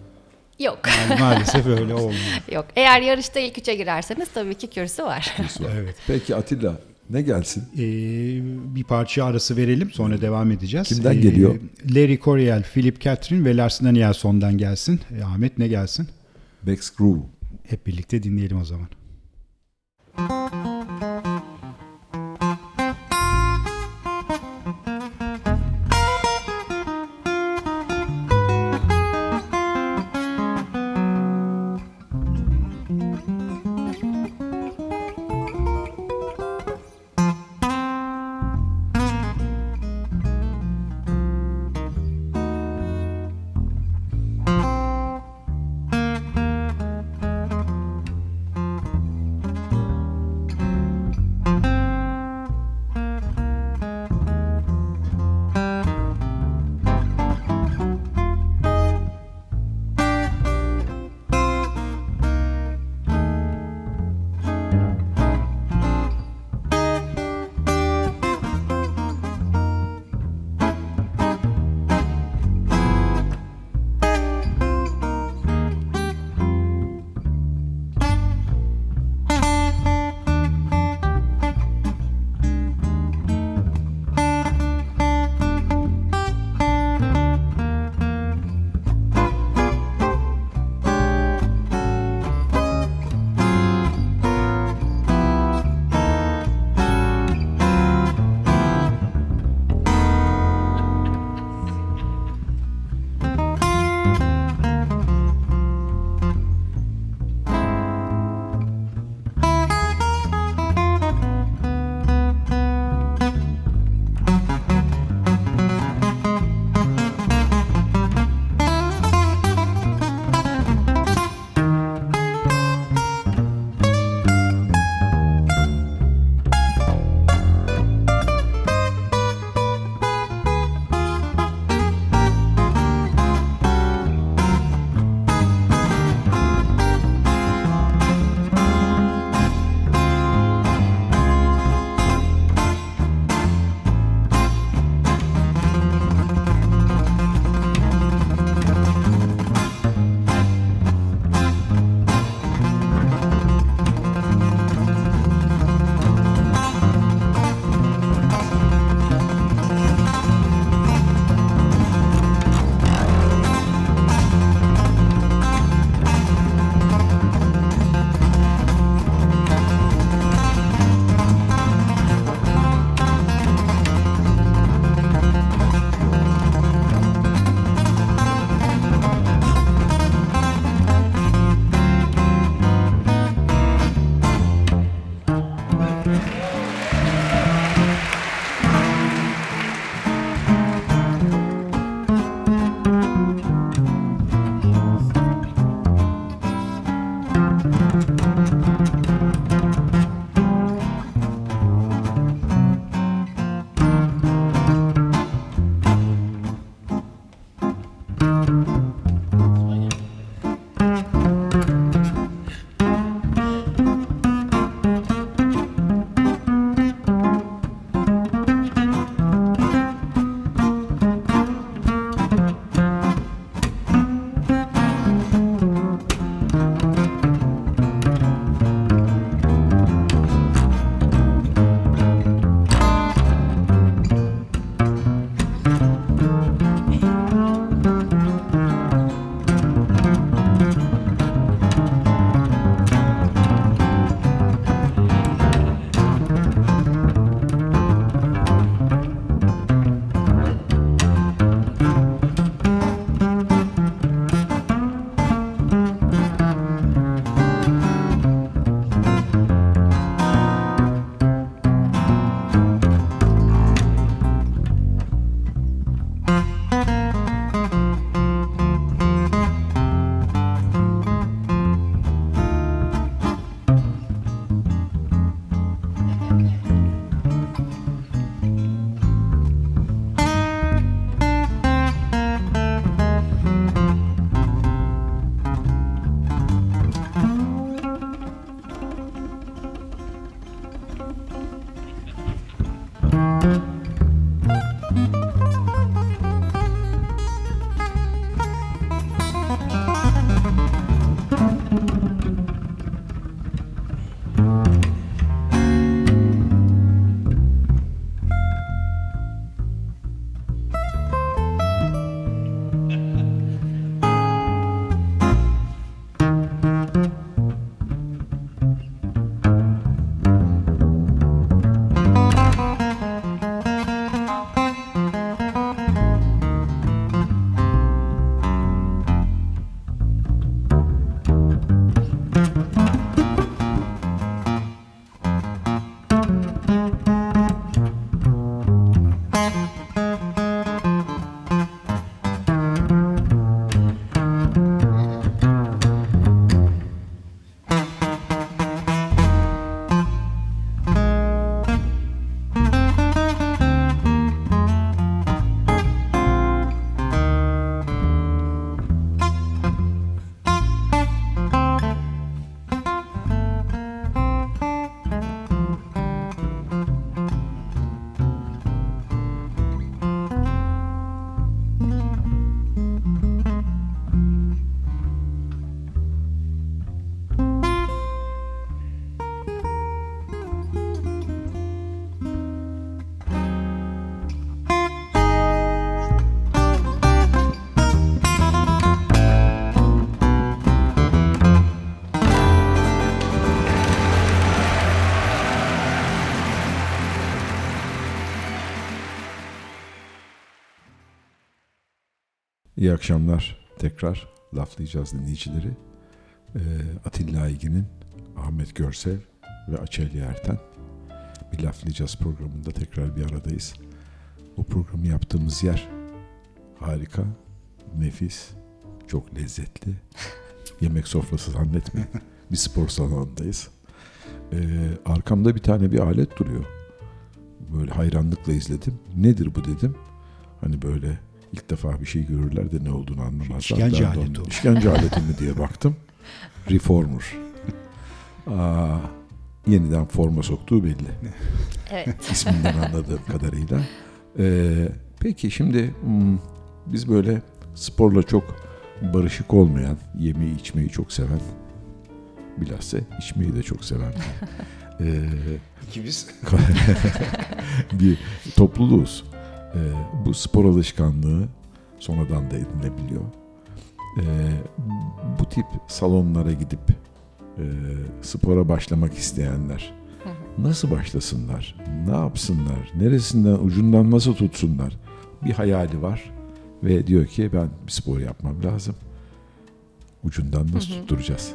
Yok. Yani maalesef öyle olmuyor. Yok. Eğer yarışta ilk üçe girerseniz tabii ki kürsü var. Evet. Peki Atilla ne gelsin? Ee, bir parça arası verelim sonra devam edeceğiz. Kimden Ee, geliyor? Larry Coryell, Philip Catherine ve Lars Danielson'dan gelsin. Ee, Ahmet ne gelsin? Bex Groove. Hep birlikte dinleyelim o zaman. İyi akşamlar tekrar laflayacağız dinleyicileri. Ee, Atilla Aygin'in, Ahmet Görsev ve Açeli Erten bir laflayacağız programında tekrar bir aradayız. Bu programı yaptığımız yer harika, nefis, çok lezzetli. Yemek sofrası zannetmeyin. bir spor salonundayız. Ee, arkamda bir tane bir alet duruyor. Böyle hayranlıkla izledim. Nedir bu dedim. Hani böyle ilk defa bir şey görürler de ne olduğunu anlamazlar. İşkence Ben aleti onun- o. İşkence aleti mi diye baktım. Reformer. Aa, yeniden forma soktuğu belli. Evet. isminden anladığım kadarıyla. Ee, peki şimdi hmm, biz böyle sporla çok barışık olmayan, yemeği içmeyi çok seven, bilhassa içmeyi de çok seven ee, İkimiz. bir topluluğuz. Ee, bu spor alışkanlığı sonradan da edinebiliyor. Ee, bu tip salonlara gidip e, spora başlamak isteyenler nasıl başlasınlar? Ne yapsınlar? Neresinden, ucundan nasıl tutsunlar? Bir hayali var ve diyor ki ben bir spor yapmam lazım. Ucundan nasıl tutturacağız?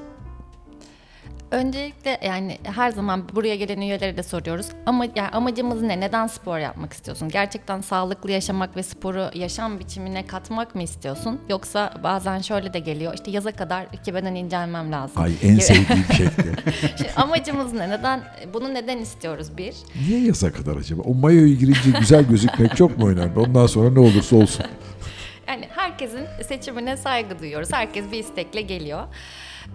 Öncelikle yani her zaman buraya gelen üyelere de soruyoruz. Ama yani amacımız ne? Neden spor yapmak istiyorsun? Gerçekten sağlıklı yaşamak ve sporu yaşam biçimine katmak mı istiyorsun? Yoksa bazen şöyle de geliyor. İşte yaza kadar iki beden incelmem lazım. Ay en sevdiğim şekli. Şimdi amacımız ne? Neden? Bunu neden istiyoruz bir? Niye yaza kadar acaba? O mayoyu girince güzel gözükmek çok mu önemli? Ondan sonra ne olursa olsun. Yani herkesin seçimine saygı duyuyoruz. Herkes bir istekle geliyor.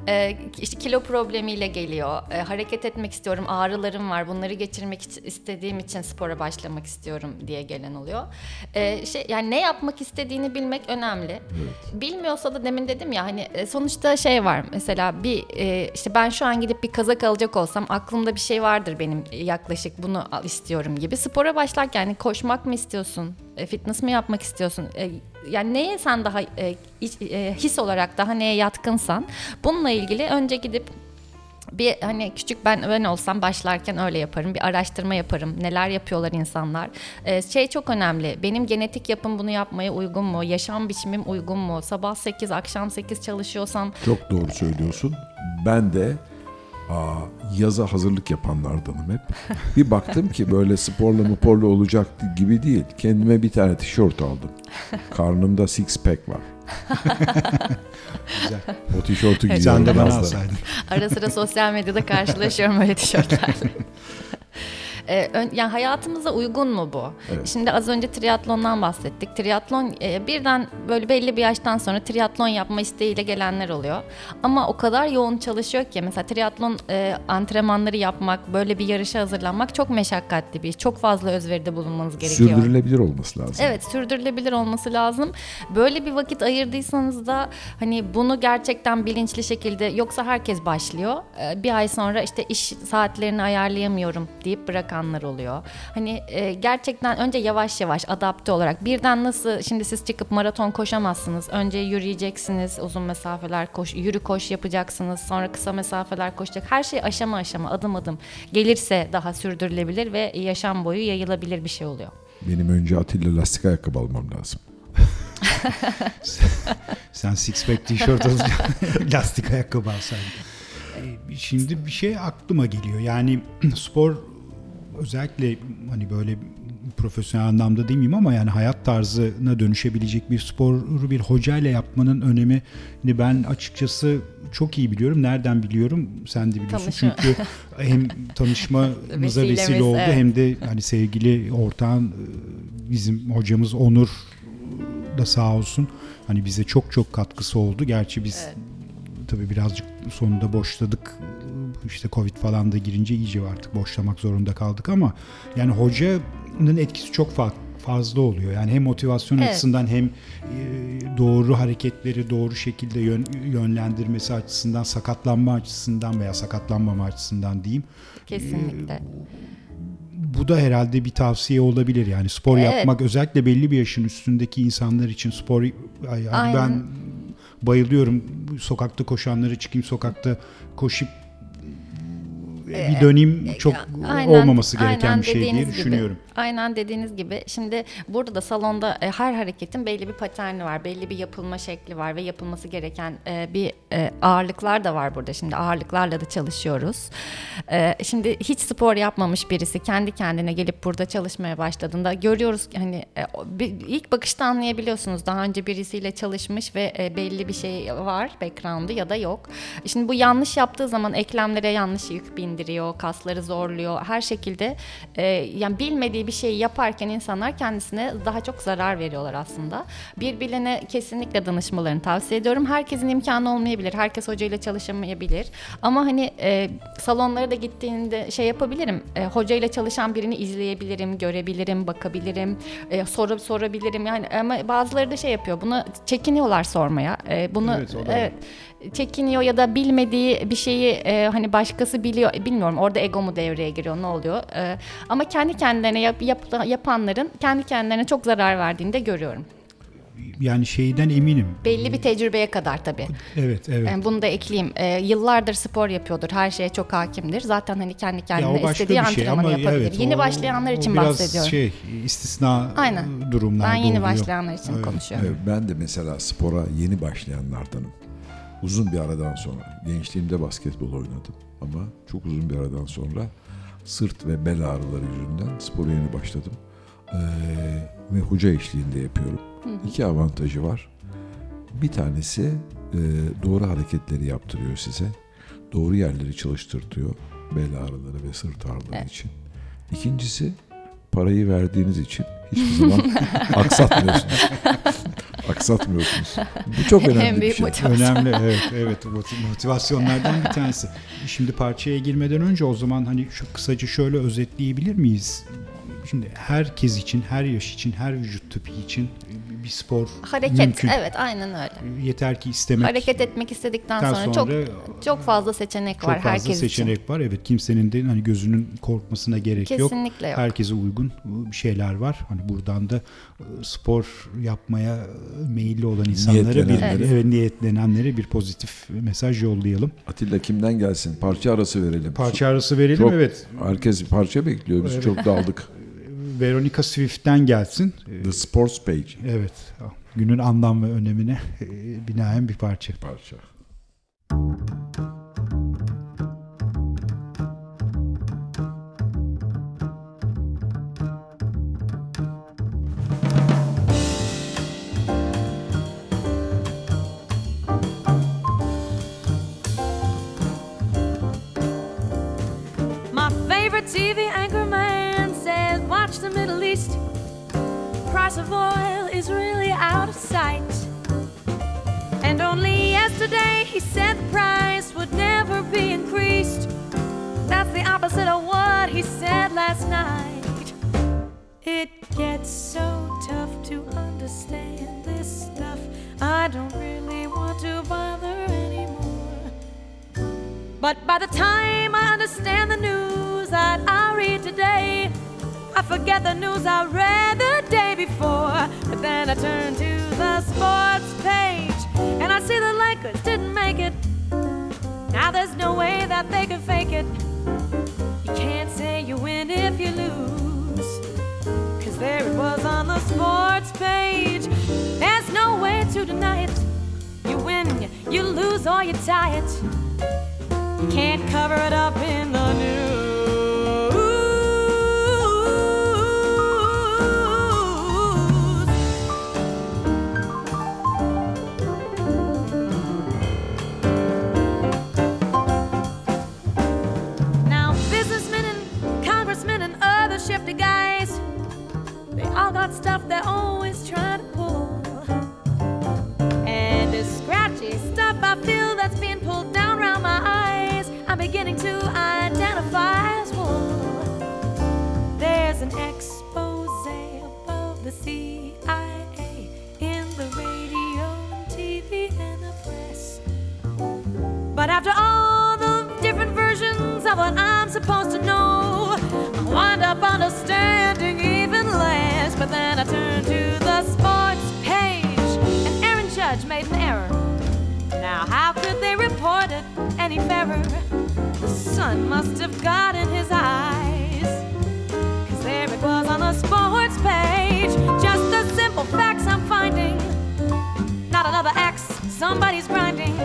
Ee, işte kilo problemiyle geliyor. Ee, hareket etmek istiyorum, ağrılarım var. Bunları geçirmek istediğim için spora başlamak istiyorum diye gelen oluyor. Ee, şey yani ne yapmak istediğini bilmek önemli. Bilmiyorsa da demin dedim ya hani e, sonuçta şey var. Mesela bir e, işte ben şu an gidip bir kazak alacak olsam aklımda bir şey vardır benim e, yaklaşık bunu istiyorum gibi. Spora başlarken yani koşmak mı istiyorsun? E, fitness mi yapmak istiyorsun? Yani neye sen daha e, iç- e, his olarak daha neye yatkınsan bununla ilgili önce gidip bir hani küçük ben ben olsam başlarken öyle yaparım. Bir araştırma yaparım. Neler yapıyorlar insanlar. Ee, şey çok önemli. Benim genetik yapım bunu yapmaya uygun mu? Yaşam biçimim uygun mu? Sabah 8, akşam 8 çalışıyorsam Çok doğru söylüyorsun. Ben de aa, yaza hazırlık yapanlardanım hep. Bir baktım ki böyle sporla muporla olacak gibi değil. Kendime bir tane tişört aldım. Karnımda six pack var. Güzel. O tişörtü Sen giyiyorum. de bana yazları. alsaydın. Ara sıra sosyal medyada karşılaşıyorum öyle tişörtlerle. Ee, ön- yani hayatımıza uygun mu bu? Şimdi az önce triatlondan bahsettik. Triatlon e, birden böyle belli bir yaştan sonra triatlon yapma isteğiyle gelenler oluyor. Ama o kadar yoğun çalışıyor ki mesela triatlon e, antrenmanları yapmak, böyle bir yarışa hazırlanmak çok meşakkatli bir iş. Çok fazla özveride bulunmanız gerekiyor. Sürdürülebilir olması lazım. Evet sürdürülebilir olması lazım. Böyle bir vakit ayırdıysanız da hani bunu gerçekten bilinçli şekilde yoksa herkes başlıyor. Ee, Bir ay sonra işte iş saatlerini ayarlayamıyorum deyip bırakanlar oluyor. Hani e, gerçekten önce yavaş yavaş adapte olarak birden nasıl şimdi siz çıkıp maraton koşamazsınız. Önce yürüyeceksiniz uzun mesafeler koş yürü koş yapacaksınız. Sonra kısa mesafeler koşacak. Her şey aşama aşama adım adım gelirse daha sürdürülebilir ve yaşam boyu yayılabilir bir şey oluyor. Benim önce Atilla lastik ayakkabı almam lazım. Sen six pack tişört alacaksın. lastik ayakkabı alsaydın. Ee, Şimdi bir şey aklıma geliyor. Yani spor özellikle hani böyle profesyonel anlamda demeyeyim ama yani hayat tarzına dönüşebilecek bir sporu bir hocayla yapmanın önemini ben açıkçası çok iyi biliyorum. Nereden biliyorum? Sen de biliyorsun. Tanışma. Çünkü hem tanışmamıza vesile oldu evet. hem de hani sevgili ortağın e, bizim hocamız Onur da sağ olsun. Hani bize çok çok katkısı oldu. Gerçi biz Evet. tabii birazcık sonunda boşladık. İşte Covid falan da girince iyice artık boşlamak zorunda kaldık ama yani hocanın etkisi çok fa- fazla oluyor. Yani hem motivasyon Evet. açısından hem e, doğru hareketleri doğru şekilde yön- yönlendirmesi açısından, sakatlanma açısından veya sakatlanmama açısından diyeyim. Kesinlikle. Bu da herhalde bir tavsiye olabilir. Yani spor Evet. yapmak özellikle belli bir yaşın üstündeki insanlar için spor yani Aynen. ben bayılıyorum. Sokakta koşanları çıkayım sokakta koşup bir dönem çok olmaması gereken aynen bir şey diye gibi. düşünüyorum. Aynen dediğiniz gibi. Şimdi burada da salonda e, her hareketin belli bir paterni var, belli bir yapılma şekli var ve yapılması gereken e, bir e, ağırlıklar da var burada. Şimdi ağırlıklarla da çalışıyoruz. E, şimdi hiç spor yapmamış birisi kendi kendine gelip burada çalışmaya başladığında görüyoruz ki hani e, ilk bakışta anlayabiliyorsunuz. Daha önce birisiyle çalışmış ve e, belli bir şey var, background'ı ya da yok. Şimdi bu yanlış yaptığı zaman eklemlere yanlış yük bindiriyor, kasları zorluyor. Her şekilde e, yani bilmediği bir şeyi yaparken insanlar kendisine daha çok zarar veriyorlar aslında. Birbirine kesinlikle danışmalarını tavsiye ediyorum. Herkesin imkanı olmayabilir. Herkes hocayla çalışamayabilir. Ama hani e, salonlara da gittiğinde şey yapabilirim. E, hocayla çalışan birini izleyebilirim, görebilirim, bakabilirim, e, soru sorabilirim. Yani ama bazıları da şey yapıyor. Bunu çekiniyorlar sormaya. E, bunu Evet, o da evet çekiniyor ya da bilmediği bir şeyi e, hani başkası biliyor bilmiyorum orada ego mu devreye giriyor ne oluyor E, ama kendi kendilerine yap, yap- yapanların kendi kendilerine çok zarar verdiğini de görüyorum. Yani şeyden eminim. Belli bir tecrübeye kadar tabii. Evet, evet. Yani bunu da ekleyeyim. E, yıllardır spor yapıyordur. Her şeye çok hakimdir. Zaten hani kendi ya kendine o başka istediği bir şey antrenmanı ama yapabilir. evet, yeni o- başlayanlar o için biraz bahsediyorum. şey istisna Aynen. durumlar ben yeni başlayanlar için Evet. konuşuyorum. Evet, ben de mesela spora yeni başlayanlardanım. Uzun bir aradan sonra, gençliğimde basketbol oynadım ama çok uzun bir aradan sonra sırt ve bel ağrıları yüzünden spora yeni başladım. Ee, ve hoca eşliğinde yapıyorum. İki avantajı var. Bir tanesi e, doğru hareketleri yaptırıyor size. Doğru yerleri çalıştırtıyor. Bel ağrıları ve sırt ağrıları Evet. için. İkincisi parayı verdiğiniz için hiçbir zaman aksatmıyorsunuz. Aksatmıyorsunuz. Bu çok önemli En bir büyük şey. motivasyon. Önemli evet evet Moti- motivasyonlardan bir tanesi. Şimdi parçaya girmeden önce o zaman hani şu kısaca şöyle özetleyebilir miyiz? Şimdi herkes için, her yaş için, her vücut tipi için bir spor Hareket mümkün. evet aynen öyle. Yeter ki istemek. Hareket etmek istedikten sonra, sonra çok çok fazla seçenek çok var fazla herkes seçenek için. var. Evet kimsenin de hani gözünün korkmasına gerek yok. Kesinlikle yok. Herkese uygun bir şeyler var. Hani buradan da e, spor yapmaya e, meyilli olan insanlara bir Niyetlenenlere. evet, niyetlenenlere bir pozitif mesaj yollayalım. Atilla kimden gelsin? Parça arası verelim. Parça arası verelim Çok- evet. Herkes bir parça bekliyor. Biz Evet. çok daldık. Veronica Swift'ten gelsin. The Sports Page Evet. Günün anlam ve önemine e, binaen bir parça. parça. My The Middle East. Price of oil is really out of sight. And only yesterday he said the price would never be increased. That's the opposite of what he said last night. It gets so tough to understand this stuff. I don't really want to bother anymore. But by the time I understand the news that I read today, I forget the news I read the day before. But then I turn to the sports page and I see the Lakers didn't make it. Now there's no way that they can fake it. You can't say you win if you lose. Cause there it was on the sports page. There's no way to deny it. You win, you lose, or you tie it. You can't cover it up in the news. They're always trying to pull. And this scratchy stuff I feel that's being pulled down around my eyes, I'm beginning to identify as wool. There's an expose above the CIA in the radio and TV and the press. But after all the different versions of what I'm supposed to know, I wind up understanding. But then I turned to the sports page, and Aaron Judge made an error. Now, how could they report it any fairer? The sun must have got in his eyes. Cause there it was on the sports page. Just the simple facts I'm finding. Not another X, somebody's grinding.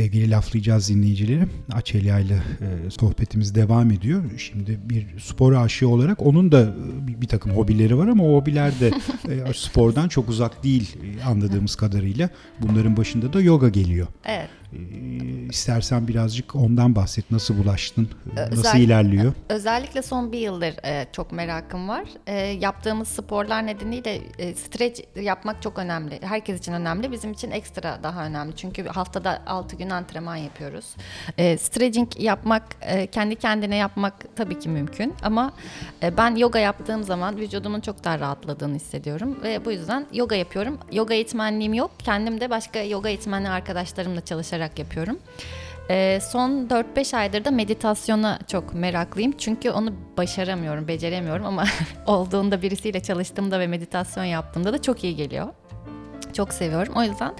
Sevgili laflayacağız dinleyicileri. Açelya ile e, sohbetimiz devam ediyor. Şimdi bir spor aşığı olarak onun da e, bir, bir takım hobileri var ama o hobiler de e, spordan çok uzak değil anladığımız kadarıyla. Bunların başında da yoga geliyor. İstersen birazcık ondan bahset. Nasıl bulaştın? E, Nasıl ilerliyor? Özellikle son bir yıldır e, çok merakım var. E, yaptığımız sporlar nedeniyle e, streç yapmak çok önemli. Herkes için önemli. Bizim için ekstra daha önemli. Çünkü haftada 6 gün antrenman yapıyoruz. Stretching yapmak, kendi kendine yapmak tabii ki mümkün. Ama ben yoga yaptığım zaman vücudumun çok daha rahatladığını hissediyorum. Ve bu yüzden yoga yapıyorum. Yoga eğitmenliğim yok. Kendim de başka yoga eğitmenli arkadaşlarımla çalışarak yapıyorum. Ee, son 4-5 aydır da meditasyona çok meraklıyım. Çünkü onu başaramıyorum, beceremiyorum ama olduğunda birisiyle çalıştığımda ve meditasyon yaptığımda da çok iyi geliyor. Çok çok seviyorum. O yüzden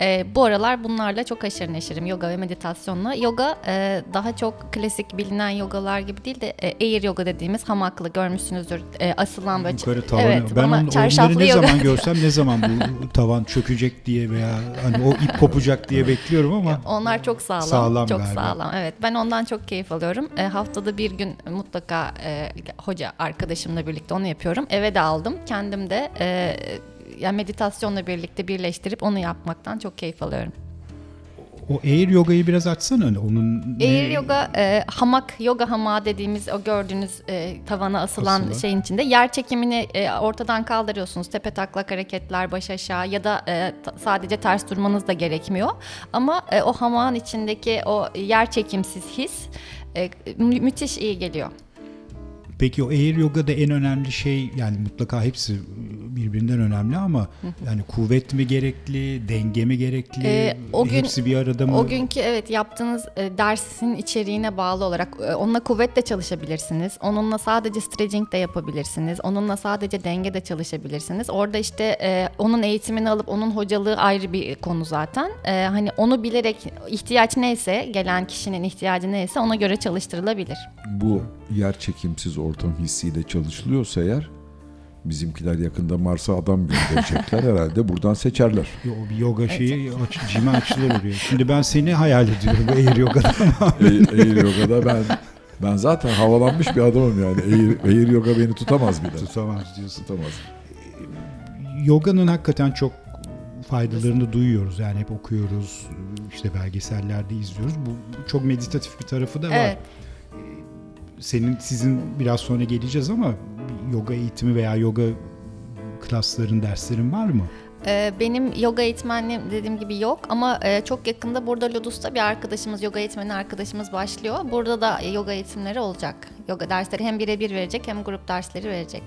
e, bu aralar bunlarla çok haşır neşirim yoga ve meditasyonla. Yoga e, daha çok klasik bilinen yogalar gibi değil de e, air yoga dediğimiz hamaklı görmüşsünüzdür. E, asılan böyle Yukarı tavanı. Evet, ben ama onu, onları ne yoga. zaman görsem ne zaman bu tavan çökecek diye veya hani o ip kopacak diye bekliyorum ama Onlar çok sağlam. Sağlam çok galiba. sağlam. Evet. Ben ondan çok keyif alıyorum. E, haftada bir gün mutlaka e, hoca arkadaşımla birlikte onu yapıyorum. Eve de aldım. Kendim de e, yani meditasyonla birlikte birleştirip onu yapmaktan çok keyif alıyorum. o air yogayı biraz açsana hani onun ne- Air yoga, e, hamak, yoga hamağı dediğimiz o gördüğünüz e, tavana asılan Asılan. şeyin içinde yer çekimini e, ortadan kaldırıyorsunuz. Tepe taklak hareketler, baş aşağı ya da e, sadece ters durmanız da gerekmiyor. Ama e, o hamağın içindeki o yer çekimsiz his e, mü- müthiş iyi geliyor. Peki o air yogada en önemli şey yani mutlaka hepsi birbirinden önemli ama yani kuvvet mi gerekli, denge mi gerekli? Ee, o gün- hepsi bir arada mı? O günkü evet yaptığınız e, dersin içeriğine bağlı olarak e, onunla kuvvetle çalışabilirsiniz. Onunla sadece stretching de yapabilirsiniz. Onunla sadece denge de çalışabilirsiniz. Orada işte e, onun eğitimini alıp onun hocalığı ayrı bir konu zaten. E, hani onu bilerek ihtiyaç neyse gelen kişinin ihtiyacı neyse ona göre çalıştırılabilir. Bu yer çekimsiz ortam hissiyle çalışılıyorsa eğer bizimkiler yakında Mars'a adam gönderecekler herhalde buradan seçerler. Yo, bir yoga şeyi aç, cime açılır oraya. Şimdi ben seni hayal ediyorum bu air yogada Air, air yogada ben ben zaten havalanmış bir adamım yani. Air, air yoga beni tutamaz bile. tutamaz diyorsun. Tutamaz. Yoganın hakikaten çok faydalarını duyuyoruz. Yani hep okuyoruz, işte belgesellerde izliyoruz. Bu çok meditatif bir tarafı da var. Evet. Senin sizin biraz sonra geleceğiz ama yoga eğitimi veya yoga klasların derslerin var mı? Ee, Benim yoga eğitmenliğim dediğim gibi yok ama e, çok yakında burada Ludus'ta bir arkadaşımız, yoga eğitmeni arkadaşımız başlıyor. Burada da e, yoga eğitimleri olacak. Yoga dersleri hem birebir verecek hem grup dersleri verecek.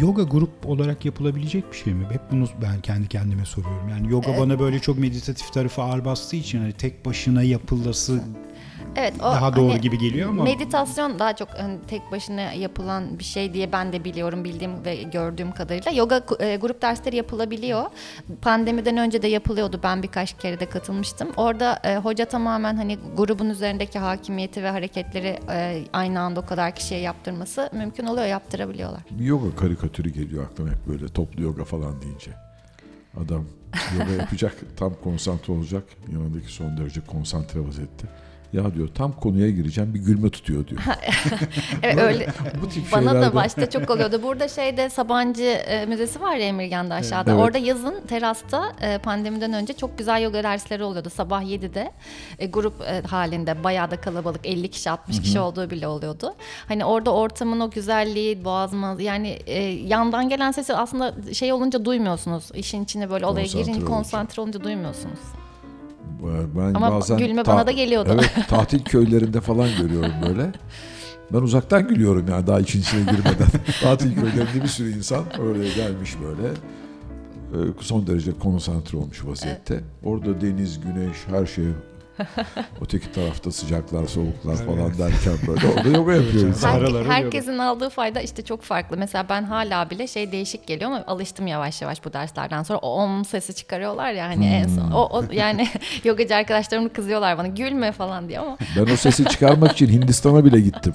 Yoga grup olarak yapılabilecek bir şey mi? Hep bunu ben kendi kendime soruyorum. Yani yoga bana böyle çok meditatif tarafı ağır bastığı için hani tek başına yapılması Evet, o daha doğru hani gibi geliyor ama Meditasyon daha çok hani tek başına yapılan bir şey diye ben de biliyorum bildiğim ve gördüğüm kadarıyla. Yoga e, grup dersleri yapılabiliyor. Pandemiden önce de yapılıyordu. Ben birkaç kere de katılmıştım. Orada e, hoca tamamen hani grubun üzerindeki hakimiyeti ve hareketleri e, aynı anda o kadar kişiye yaptırması mümkün oluyor, yaptırabiliyorlar. Yoga karikatürü geliyor aklıma hep böyle toplu yoga falan deyince. Adam yoga yapacak, tam konsantre olacak. Yanındaki son derece konsantre vaziyette. Ya diyor tam konuya gireceğim bir gülme tutuyor diyor. Evet öyle. Bu tip Bana şeylerde- da başta çok oluyordu. Burada şeyde Sabancı e, Müzesi var ya Emirgan'da aşağıda. Evet. Orada yazın terasta e, pandemiden önce çok güzel yoga dersleri oluyordu. Sabah 7'de e, grup e, halinde bayağı da kalabalık 50 kişi 60 kişi olduğu bile oluyordu. Hani orada ortamın o güzelliği boğazmaz yani e, yandan gelen sesi aslında şey olunca duymuyorsunuz. İşin içine böyle olaya girince konsantre olunca duymuyorsunuz. Ben Ama bazen gülme bana da geliyordu. Evet, tatil köylerinde falan görüyorum böyle. Ben uzaktan gülüyorum yani daha için içine girmeden. tatil köylerinde bir sürü insan öyle gelmiş böyle. e, Son derece konsantre olmuş vaziyette. Orada deniz, güneş, her şey. Öteki tarafta sıcaklar, soğuklar falan derken böyle orada yoga yapıyor Evet, insan. Her- herkesin aldığı fayda işte çok farklı. Mesela ben hala bile şey değişik geliyor ama alıştım yavaş yavaş bu derslerden sonra. O om sesi çıkarıyorlar ya hani en son. O, o yani yogacı arkadaşlarım kızıyorlar bana gülme falan diye ama Ben o sesi çıkarmak için Hindistan'a bile gittim.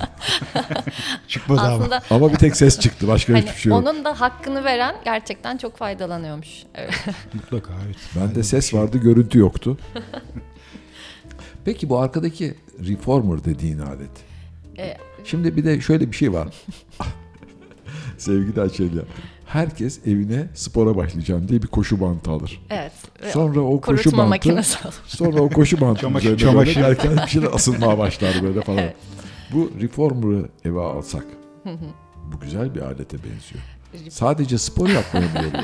çıkmadı ama. aslında Ama bir tek ses çıktı. Başka hani hiçbir şey yok. onun da hakkını veren gerçekten çok faydalanıyormuş. Evet. Mutlaka evet. Bende ses vardı, görüntü yoktu. Peki bu arkadaki reformer dediğin alet. E, Şimdi bir de şöyle bir şey var. Sevgili Açelya. Herkes evine spora başlayacağım diye bir koşu bantı alır. evet. Ve Sonra o koşu bantı, makinesi olur. sonra o koşu bantı Çamaşır- çamaşır. derken bir şeyler asılmaya başlar böyle falan. Evet. Bu reformer'ı eve alsak bu güzel bir alete benziyor. Sadece spor yapmaya mı yarıyor?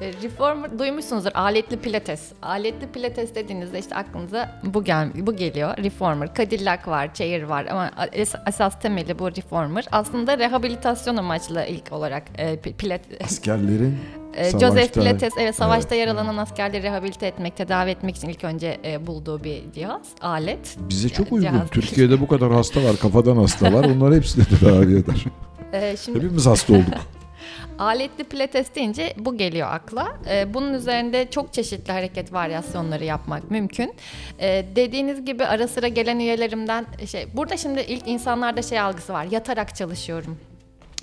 E, Reformer duymuşsunuzdur aletli pilates. Aletli pilates dediğinizde işte aklınıza bu gel bu geliyor. Reformer, Cadillac var, Chair var ama es- esas temeli bu reformer. Aslında rehabilitasyon amaçlı ilk olarak e, pi- pilates Askerlerin e, Joseph Pilates evet savaşta Evet. yaralanan askerleri rehabilite etmek, tedavi etmek için ilk önce e, bulduğu bir cihaz, alet. bize çok Yani uygun. cihaz. Türkiye'de bu kadar hasta var, kafadan hasta var. Onlar hepsini tedavi eder. E, şimdi Hepimiz hasta olduk. Aletli pilates deyince bu geliyor akla. Ee, bunun üzerinde çok çeşitli hareket varyasyonları yapmak mümkün. Ee, dediğiniz gibi ara sıra gelen üyelerimden şey burada şimdi ilk insanlarda şey algısı var. Yatarak çalışıyorum.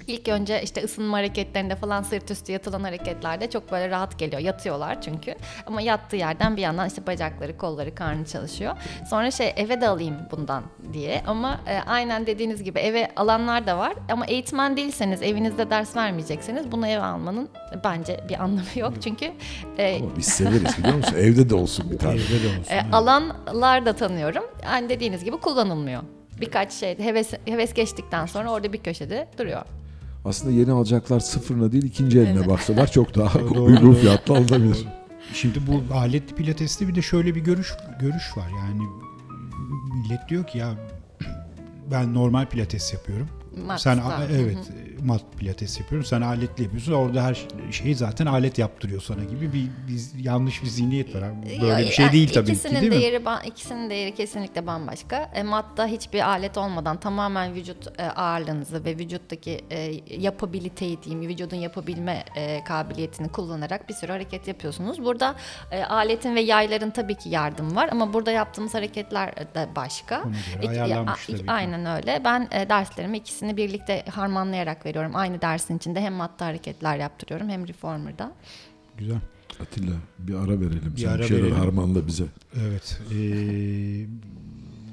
İlk önce işte ısınma hareketlerinde falan sırt üstü yatılan hareketlerde çok böyle rahat geliyor. Yatıyorlar çünkü. Ama yattığı yerden bir yandan işte bacakları, kolları, karnı çalışıyor. Sonra şey eve de alayım bundan diye. Ama e, aynen dediğiniz gibi eve alanlar da var. Ama eğitmen değilseniz, evinizde ders vermeyecekseniz bunu eve almanın bence bir anlamı yok. Çünkü e, Ama biz severiz biliyor musun? Evde de olsun bir tane. Evde de olsun. e, alanlar da tanıyorum. Yani dediğiniz gibi kullanılmıyor. Birkaç şey heves, heves geçtikten sonra orada bir köşede duruyor. Aslında yeni alacaklar sıfırına değil ikinci eline Evet. baksalar çok daha uygun doğru. fiyatlı alınabilir. Şimdi bu aletli pilateste bir de şöyle bir görüş görüş var. Yani millet diyor ki ya ben normal pilates yapıyorum. Mat, Sen tamam. a- evet mat pilates yapıyorum. Sen aletli yapıyorsun. Orada her şeyi zaten alet yaptırıyor sana gibi bir, bir yanlış bir zihniyet var. Böyle bir şey Ya, değil tabii ki ikisinin değil mi? değeri, ba- ikisinin değeri kesinlikle bambaşka. E, matta hiçbir alet olmadan tamamen vücut e, ağırlığınızı ve vücuttaki e, yapabiliteyi diyeyim, vücudun yapabilme e, kabiliyetini kullanarak bir sürü hareket yapıyorsunuz. Burada e, aletin ve yayların tabii ki yardım var ama burada yaptığımız hareketler de başka. İki- ayarlanmış a- tabii ki. Aynen öyle. Ben e, derslerimi ikisini birlikte harmanlayarak veriyorum. Aynı dersin içinde hem matta hareketler yaptırıyorum hem reformer'da. Güzel. Atilla bir ara verelim. Bir Sen ara bir şeyler verelim. harmanla bize. Evet. ee,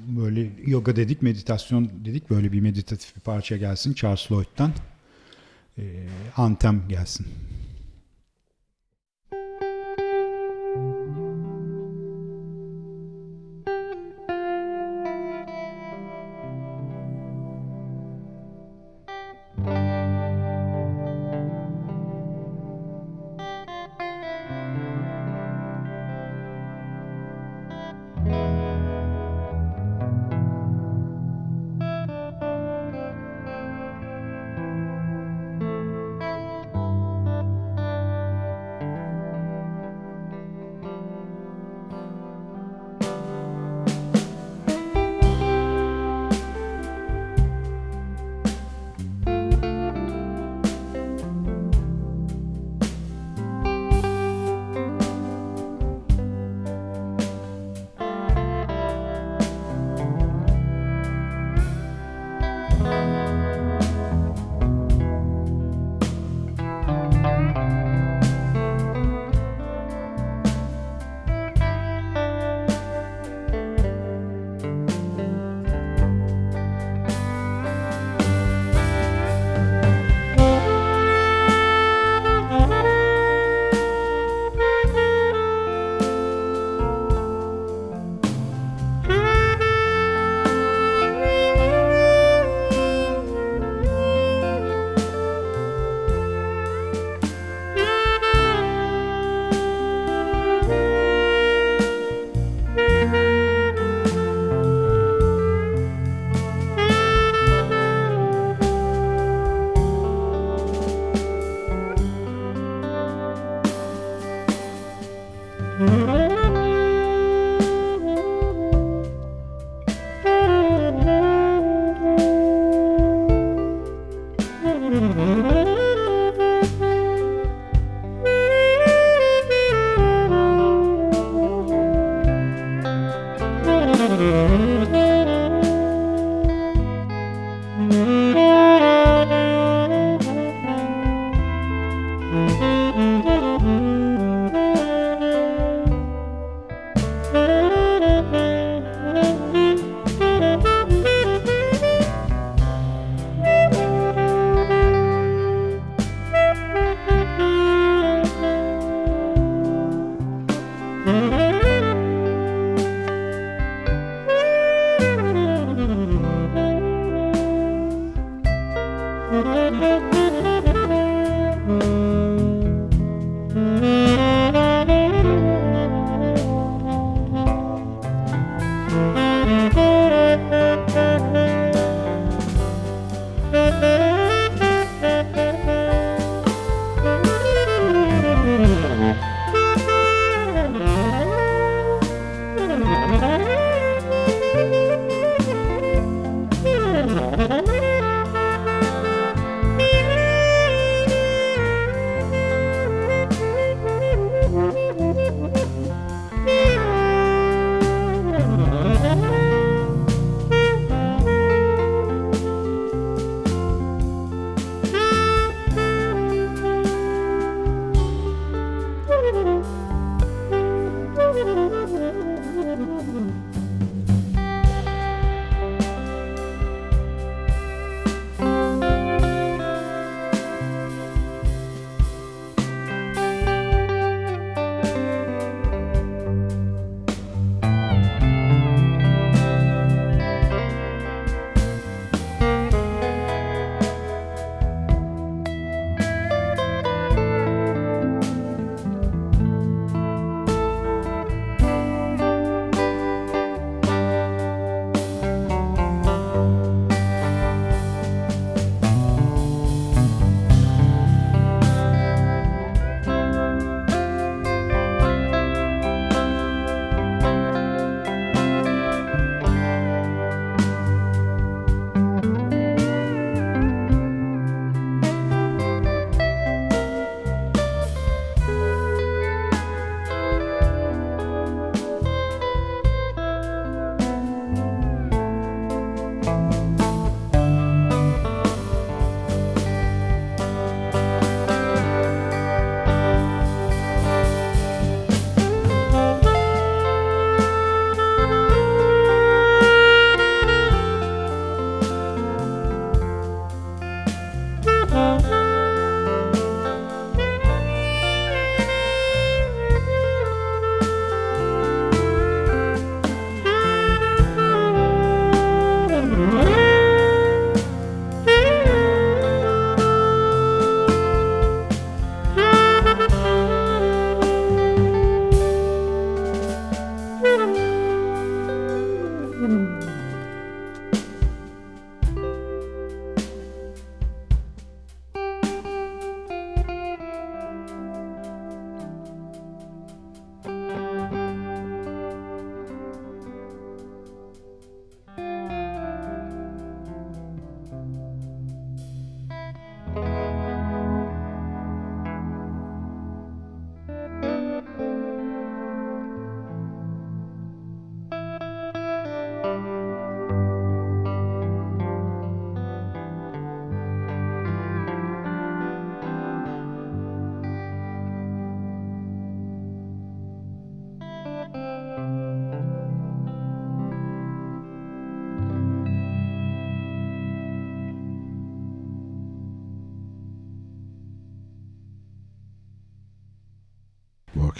böyle yoga dedik, meditasyon dedik. Böyle bir meditatif bir parça gelsin Charles Lloyd'dan. Ee, Antem gelsin.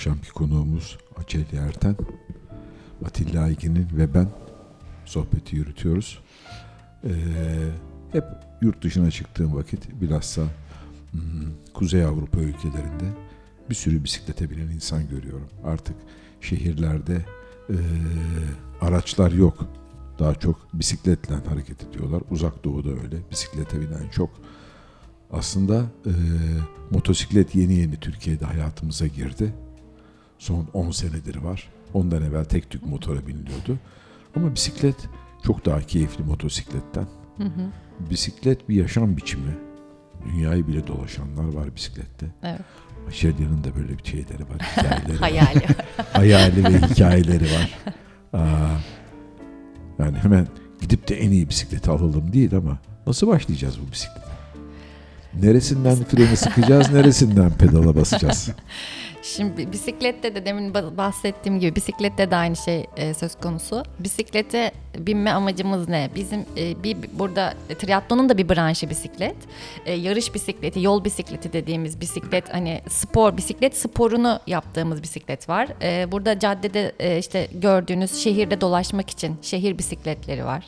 Akşamki konuğumuz Açeli Erten. Atilla Aygin'in ve ben sohbeti yürütüyoruz. Ee, hep yurt dışına çıktığım vakit bilhassa hmm, Kuzey Avrupa ülkelerinde bir sürü bisiklete binen insan görüyorum. Artık şehirlerde ee, araçlar yok. Daha çok bisikletle hareket ediyorlar. Uzak doğuda öyle. Bisiklete binen çok. Aslında ee, motosiklet yeni yeni Türkiye'de hayatımıza girdi. Son 10 senedir var. Ondan evvel tek tük motora biniliyordu. Ama bisiklet çok daha keyifli motosikletten. Bisiklet bir yaşam biçimi. Dünyayı bile dolaşanlar var bisiklette. Evet. Şeria'nın da böyle bir şeyleri var, hikayeleri var. Hayali. Hayali ve hikayeleri var. Aa, yani hemen gidip de en iyi bisikleti alalım değil ama nasıl başlayacağız bu bisiklete? Neresinden freni sıkacağız, neresinden pedala basacağız? Şimdi bisiklette de demin ba- bahsettiğim gibi bisiklette de aynı şey e, söz konusu. Bisiklete binme amacımız ne? Bizim e, bir burada e, triatlonun da bir branşı bisiklet. E, yarış bisikleti, yol bisikleti dediğimiz bisiklet hani spor bisiklet sporunu yaptığımız bisiklet var. E, burada caddede e, işte gördüğünüz şehirde dolaşmak için şehir bisikletleri var.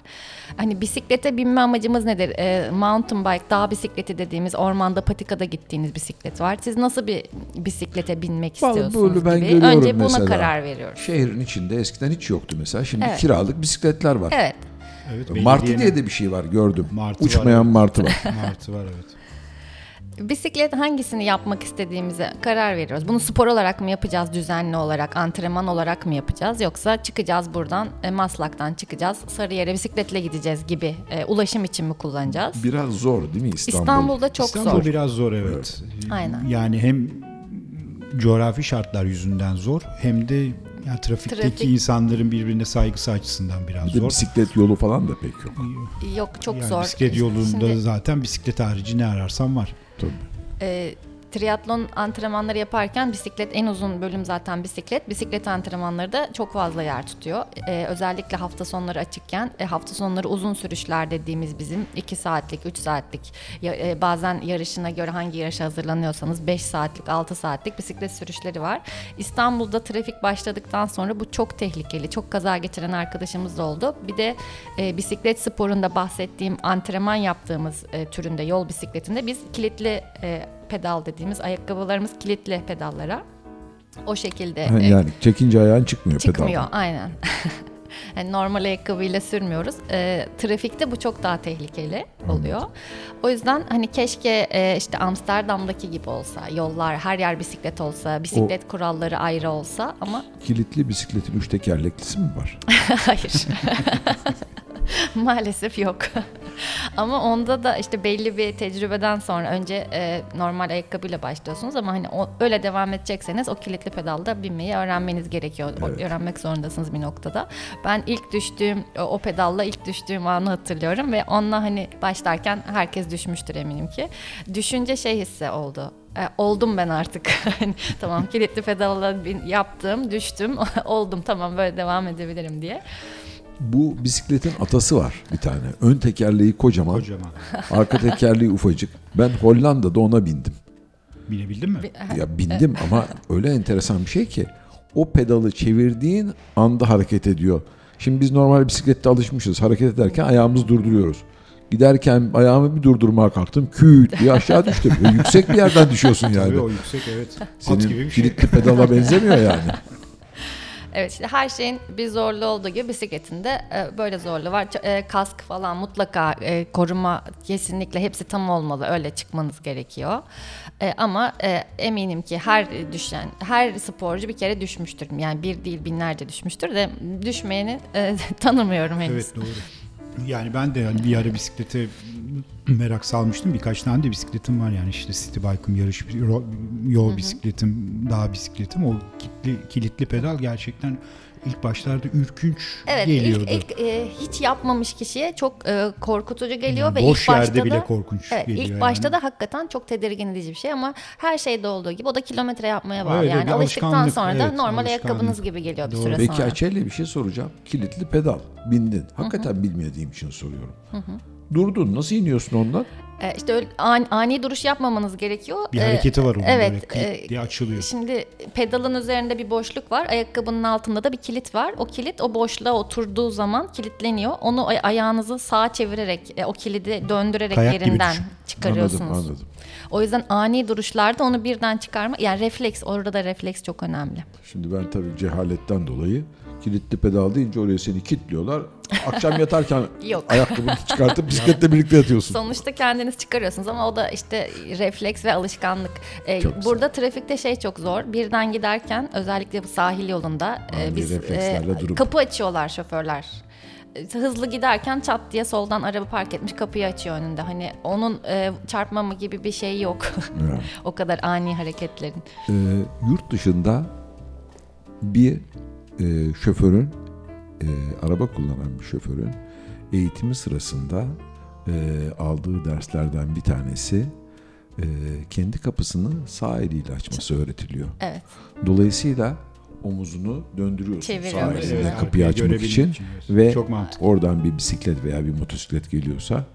Hani bisiklete binme amacımız nedir? E, mountain bike, dağ bisikleti dediğimiz ormanda patikada gittiğiniz bisiklet var. Siz nasıl bir bisiklete binmek Vallahi istiyorsunuz böyle ben gibi. görüyorum Önce buna mesela. karar veriyoruz. Şehrin içinde eskiden hiç yoktu mesela. Şimdi Evet. kiralık bisikletler var. Evet. Evet, Martı belediyenin diye de bir şey var gördüm. Martı var, Uçmayan evet. martı var. Martı var evet. Bisiklet hangisini yapmak istediğimize karar veriyoruz. Bunu spor olarak mı yapacağız, düzenli olarak, antrenman olarak mı yapacağız? Yoksa çıkacağız buradan, e, Maslak'tan çıkacağız, Sarıyer'e bisikletle gideceğiz gibi e, ulaşım için mi kullanacağız? Biraz zor değil mi İstanbul? İstanbul'da çok İstanbul zor. biraz zor evet. Aynen. Yani hem coğrafi şartlar yüzünden zor hem de ya trafikteki Trafik. insanların birbirine saygısı açısından biraz Bir de zor. bisiklet yolu falan da pek yok. Yok çok Yani zor. bisiklet yolunda Şimdi, zaten bisiklet harici ne ararsan var. Tabii. e, triatlon antrenmanları yaparken bisiklet en uzun bölüm zaten bisiklet. Bisiklet antrenmanları da çok fazla yer tutuyor. E, özellikle hafta sonları açıkken e, hafta sonları uzun sürüşler dediğimiz bizim 2 saatlik, 3 saatlik ya- e, bazen yarışına göre hangi yarışa hazırlanıyorsanız 5 saatlik, 6 saatlik bisiklet sürüşleri var. İstanbul'da trafik başladıktan sonra bu çok tehlikeli. Çok kaza geçiren arkadaşımız da oldu. Bir de e, bisiklet sporunda bahsettiğim antrenman yaptığımız e, türünde yol bisikletinde biz kilitli e, pedal dediğimiz ayakkabılarımız kilitli pedallara. O şekilde Ha, e, Yani çekince ayağın çıkmıyor, çıkmıyor pedaldan. aynen. Yani normal ayakkabıyla sürmüyoruz. E, trafikte bu çok daha tehlikeli oluyor. O yüzden hani keşke e, işte Amsterdam'daki gibi olsa, yollar her yer bisiklet olsa, bisiklet kuralları ayrı olsa ama Kilitli bisikletin üç tekerleklisi mi var? Hayır. Maalesef yok. ama onda da işte belli bir tecrübeden sonra önce e, normal ayakkabıyla başlıyorsunuz ama hani o, öyle devam edecekseniz o kilitli pedalda binmeyi öğrenmeniz gerekiyor. O- Öğrenmek zorundasınız bir noktada. Ben ilk düştüğüm o- o pedalla ilk düştüğüm anı hatırlıyorum ve onunla hani başlarken herkes düşmüştür eminim ki. Düşünce şey hissi oldu. E, oldum ben artık. Tamam kilitli pedalla bin- yaptım, düştüm, oldum tamam böyle devam edebilirim diye. Bu bisikletin atası var bir tane. Ön tekerleği kocaman, Kocaman. arka tekerleği ufacık. Ben Hollanda'da ona bindim. Binebildin mi? Ya bindim ama öyle enteresan bir şey ki o pedalı çevirdiğin anda hareket ediyor. Şimdi biz normal bisiklette alışmışız. Hareket ederken ayağımızı durduruyoruz. Giderken ayağımı bir durdurmaya kalktım. Küt diye aşağı düştüm. Ve yüksek bir yerden düşüyorsun yani. Tabii o yüksek evet. At Senin gibi bir şey. kilitli pedala benzemiyor yani. Evet işte her şeyin bir zorluğu olduğu gibi bisikletin de e, böyle zorluğu var. E, kask falan mutlaka e, koruma kesinlikle hepsi tam olmalı. Öyle çıkmanız gerekiyor. Ama eminim ki her düşen, her sporcu bir kere düşmüştür. Yani bir değil binlerce düşmüştür de düşmeyeni tanımıyorum henüz. Evet doğru. Yani ben de yani bir ara bisiklete merak salmıştım. Birkaç tane de bisikletim var yani işte city bike'ım, yarış yol bisikletim, dağ bisikletim. O kilitli, kilitli pedal gerçekten ilk başlarda ürkünç Evet geliyordu. ilk, ilk e, hiç yapmamış kişiye çok e, korkutucu geliyor Yani ve boş ilk başta yerde da bile korkunç evet, geliyor ilk başta yani. da hakikaten çok tedirgin edici bir şey ama her şeyde olduğu gibi o da kilometre yapmaya bağlı. Evet, yani bir alıştıktan sonra da evet, normal alışkanlık. ayakkabınız gibi geliyor bir Doğru. süre Peki sonra. Açel'le bir şey soracağım. Kilitli pedal bindin. Hakikaten bilmediğim için soruyorum. Durdun. Nasıl iniyorsun ondan? E, işte öyle ani, ani duruş yapmamanız gerekiyor. Bir E, hareketi var onun evet, böyle klik e, diye açılıyor. Şimdi pedalın üzerinde bir boşluk var. Ayakkabının altında da bir kilit var. O kilit o boşluğa oturduğu zaman kilitleniyor. Onu ay- ayağınızı sağa çevirerek e, o kilidi döndürerek Kayak yerinden çıkarıyorsunuz. Anladım anladım. O yüzden ani duruşlarda onu birden çıkarma yani refleks orada da refleks çok önemli. Şimdi ben tabii cehaletten dolayı kilitli pedal deyince oraya seni kilitliyorlar. Akşam yatarken Yok. ayakkabını çıkartıp bisikletle birlikte yatıyorsun. Sonuçta kendiniz çıkarıyorsunuz ama o da işte refleks ve alışkanlık. Ee, Çok güzel. burada trafikte şey çok zor. Birden giderken özellikle bu sahil yolunda e, Ani biz reflekslerle durup. kapı açıyorlar şoförler. E, Hızlı giderken çat diye soldan araba park etmiş kapıyı açıyor önünde. Hani onun e, çarpmama gibi bir şey yok. O kadar ani hareketlerin. Ee, yurt dışında bir e, şoförün e, araba kullanan bir şoförün eğitimi sırasında e, aldığı derslerden bir tanesi e, kendi kapısını sağ eliyle açması öğretiliyor. Evet. Dolayısıyla omuzunu döndürüyorsun sağ elinle Evet, kapıyı açmak için ve Çok mantıklı. oradan bir bisiklet veya bir motosiklet geliyorsa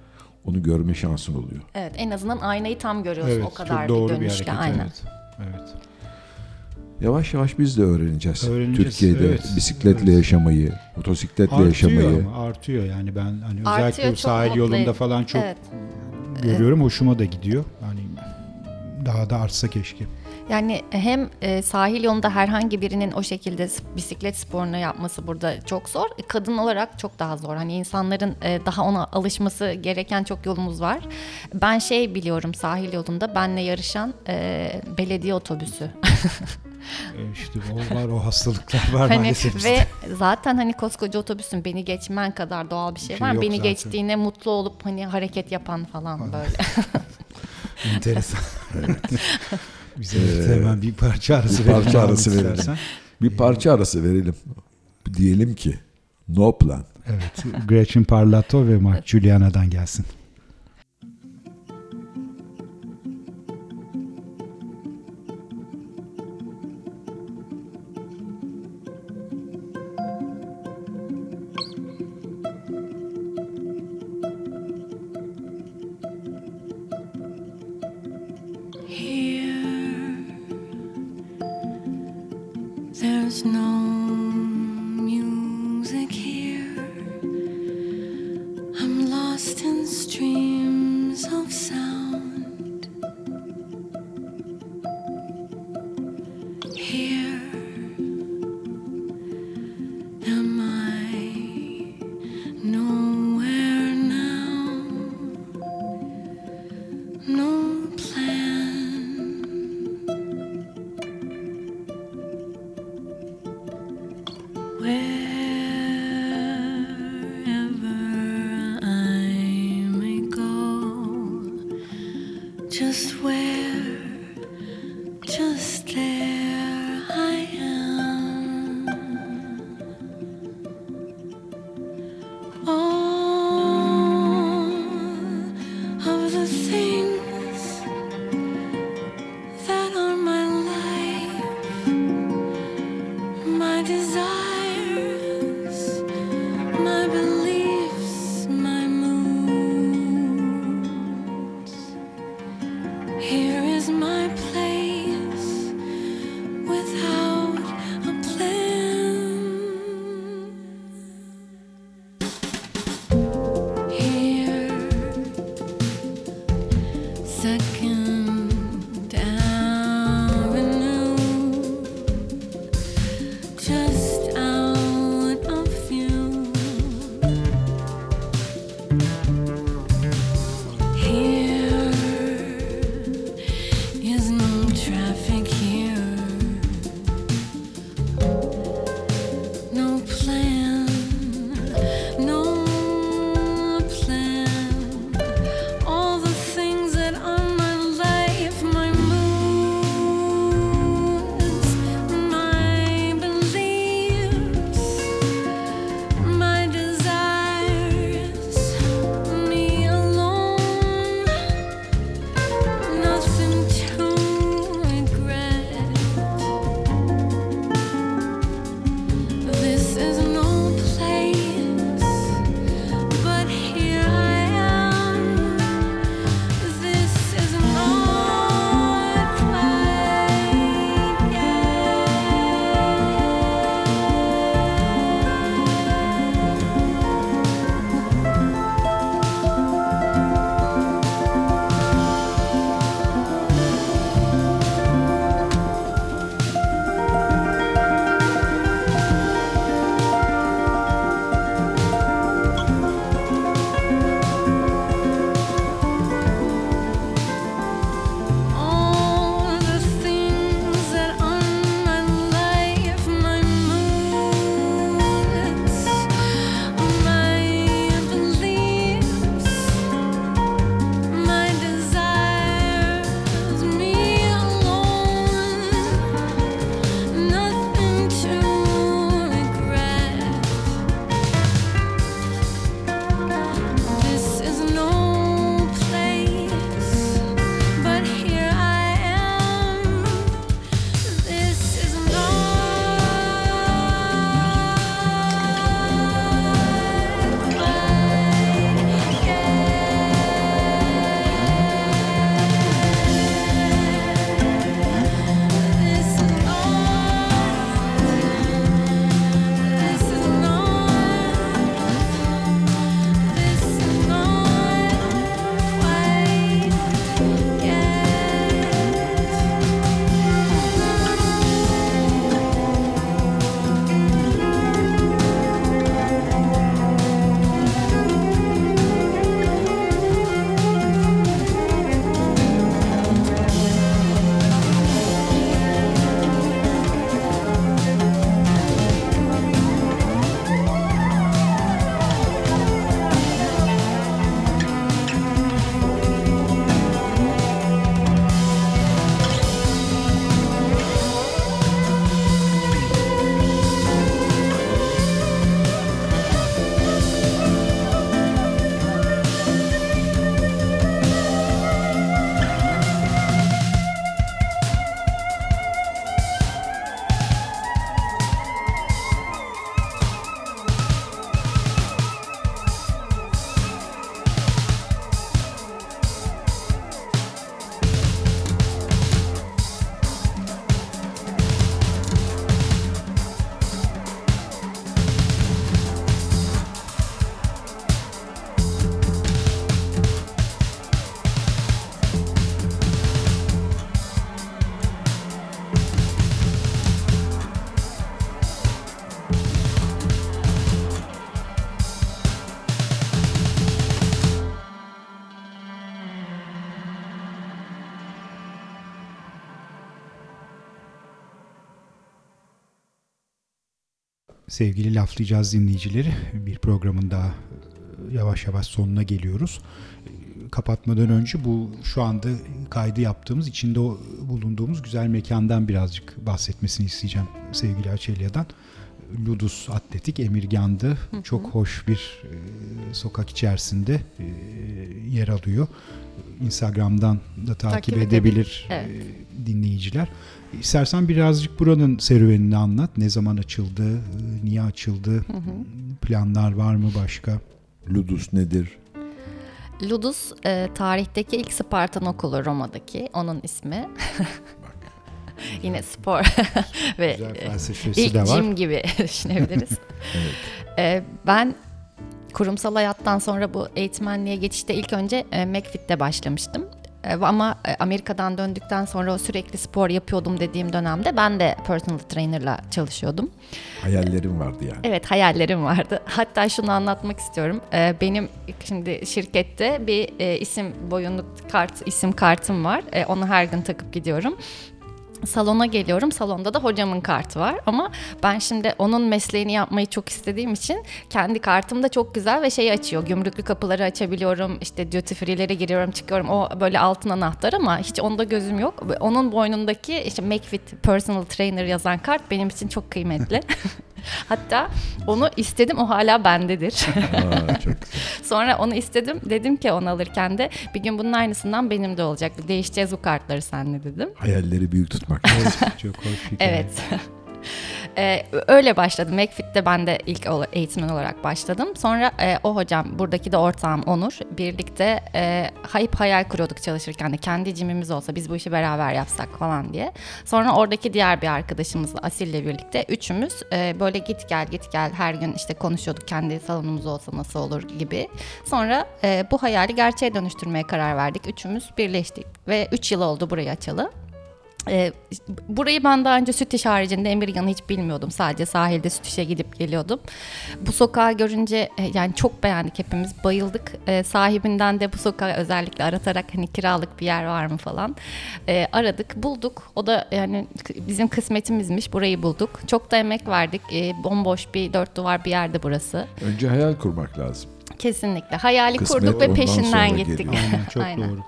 onu görme şansın oluyor. Evet en azından aynayı tam görüyorsun Evet, o kadar çok doğru bir bir dönüşle. hareket. aynen. Evet. evet. Yavaş yavaş biz de öğreneceğiz. Öğreneceğiz, Türkiye'de evet. bisikletle Evet. yaşamayı, motosikletle Artıyor yaşamayı. ama artıyor yani ben hani Artıyor, özellikle bu çok sahil mutlu yolunda falan çok Evet. görüyorum hoşuma da gidiyor. Hani daha da artsa keşke. Yani hem e, sahil yolunda herhangi birinin o şekilde s- bisiklet sporunu yapması burada çok zor. E, Kadın olarak çok daha zor. Hani insanların e, daha ona alışması gereken çok yolumuz var. Ben şey biliyorum sahil yolunda benle yarışan e, belediye otobüsü. İşte o var o hastalıklar var hani maalesef. ve zaten hani koskoca otobüsün beni geçmen kadar doğal bir şey, Bir şey var. Beni zaten. geçtiğine mutlu olup hani hareket yapan falan böyle. Enteresan. Bize evet, hemen bir parça arası Ee, bir parça arası verelim. istersen. Bir parça arası verelim. Diyelim ki no plan. Evet. Gretchen Parlato ve Mark Juliana'dan gelsin. Just where, Sevgili laflayacağız dinleyicileri bir programın daha e, yavaş yavaş sonuna geliyoruz. Kapatmadan önce bu şu anda kaydı yaptığımız içinde bulunduğumuz güzel mekandan birazcık bahsetmesini isteyeceğim sevgili Açelya'dan. Ludus Atletik Emirgan'dı. Çok hoş bir e, sokak içerisinde e, yer alıyor. Instagram'dan da takip, Takip edebilir Evet. e, dinleyiciler. İstersen birazcık buranın serüvenini anlat. Ne zaman açıldı, e, niye açıldı, planlar var mı başka? Ludus nedir? Ludus e, tarihteki ilk Spartan okulu Roma'daki onun ismi. Yine spor ve Güzel felsefesi ilk de var. gym gibi düşünebiliriz. E, ben kurumsal hayattan sonra bu eğitmenliğe geçişte ilk önce e, McFit'te başlamıştım. E, ama e, Amerika'dan döndükten sonra sürekli spor yapıyordum dediğim dönemde ben de personal trainer'la çalışıyordum. Hayallerim vardı yani. Evet hayallerim vardı. Hatta şunu anlatmak istiyorum. Ee, benim şimdi şirkette bir e, isim boyunluk kart isim kartım var. E, onu her gün takıp gidiyorum. Salona geliyorum. Salonda da hocamın kartı var. Ama ben şimdi onun mesleğini yapmayı çok istediğim için kendi kartım da çok güzel ve şey açıyor. Gümrüklü kapıları açabiliyorum. İşte duty free'lere giriyorum çıkıyorum. O böyle altın anahtar ama hiç onda gözüm yok. Onun boynundaki işte McFit Personal Trainer yazan kart benim için çok kıymetli. Hatta onu istedim o hala bendedir. Aa, çok güzel. Sonra onu istedim. Dedim ki onu alırken de bir gün bunun aynısından benim de olacak. Değişeceğiz bu kartları seninle dedim. Hayalleri büyük tutmak lazım. Çok hoş. Evet. Ee, öyle başladım. McFit'te ben de ilk eğitmen olarak başladım. Sonra e, o hocam, buradaki de ortağım Onur. Birlikte e, hep hayal kuruyorduk çalışırken de. Kendi cimimiz olsa biz bu işi beraber yapsak falan diye. Sonra oradaki diğer bir arkadaşımızla Asil'le birlikte üçümüz e, böyle git gel git gel her gün işte konuşuyorduk. Kendi salonumuz olsa nasıl olur gibi. Sonra e, bu hayali gerçeğe dönüştürmeye karar verdik. Üçümüz birleştik ve üç yıl oldu burayı açalı. Ee, burayı ben daha önce süt iş haricinde Emirgan'ı hiç bilmiyordum. Sadece sahilde süt işe gidip geliyordum. Bu sokağı görünce e, yani çok beğendik hepimiz. Bayıldık. Ee, sahibinden de bu sokağı özellikle aratarak hani kiralık bir yer var mı falan Ee, aradık. Bulduk. O da yani bizim kısmetimizmiş. Burayı bulduk. Çok da emek verdik. Ee, bomboş bir dört duvar bir yerde burası. Önce hayal kurmak lazım. Kesinlikle. Hayali Kısmet kurduk ve peşinden gittik. Aynen çok Aynen. doğru.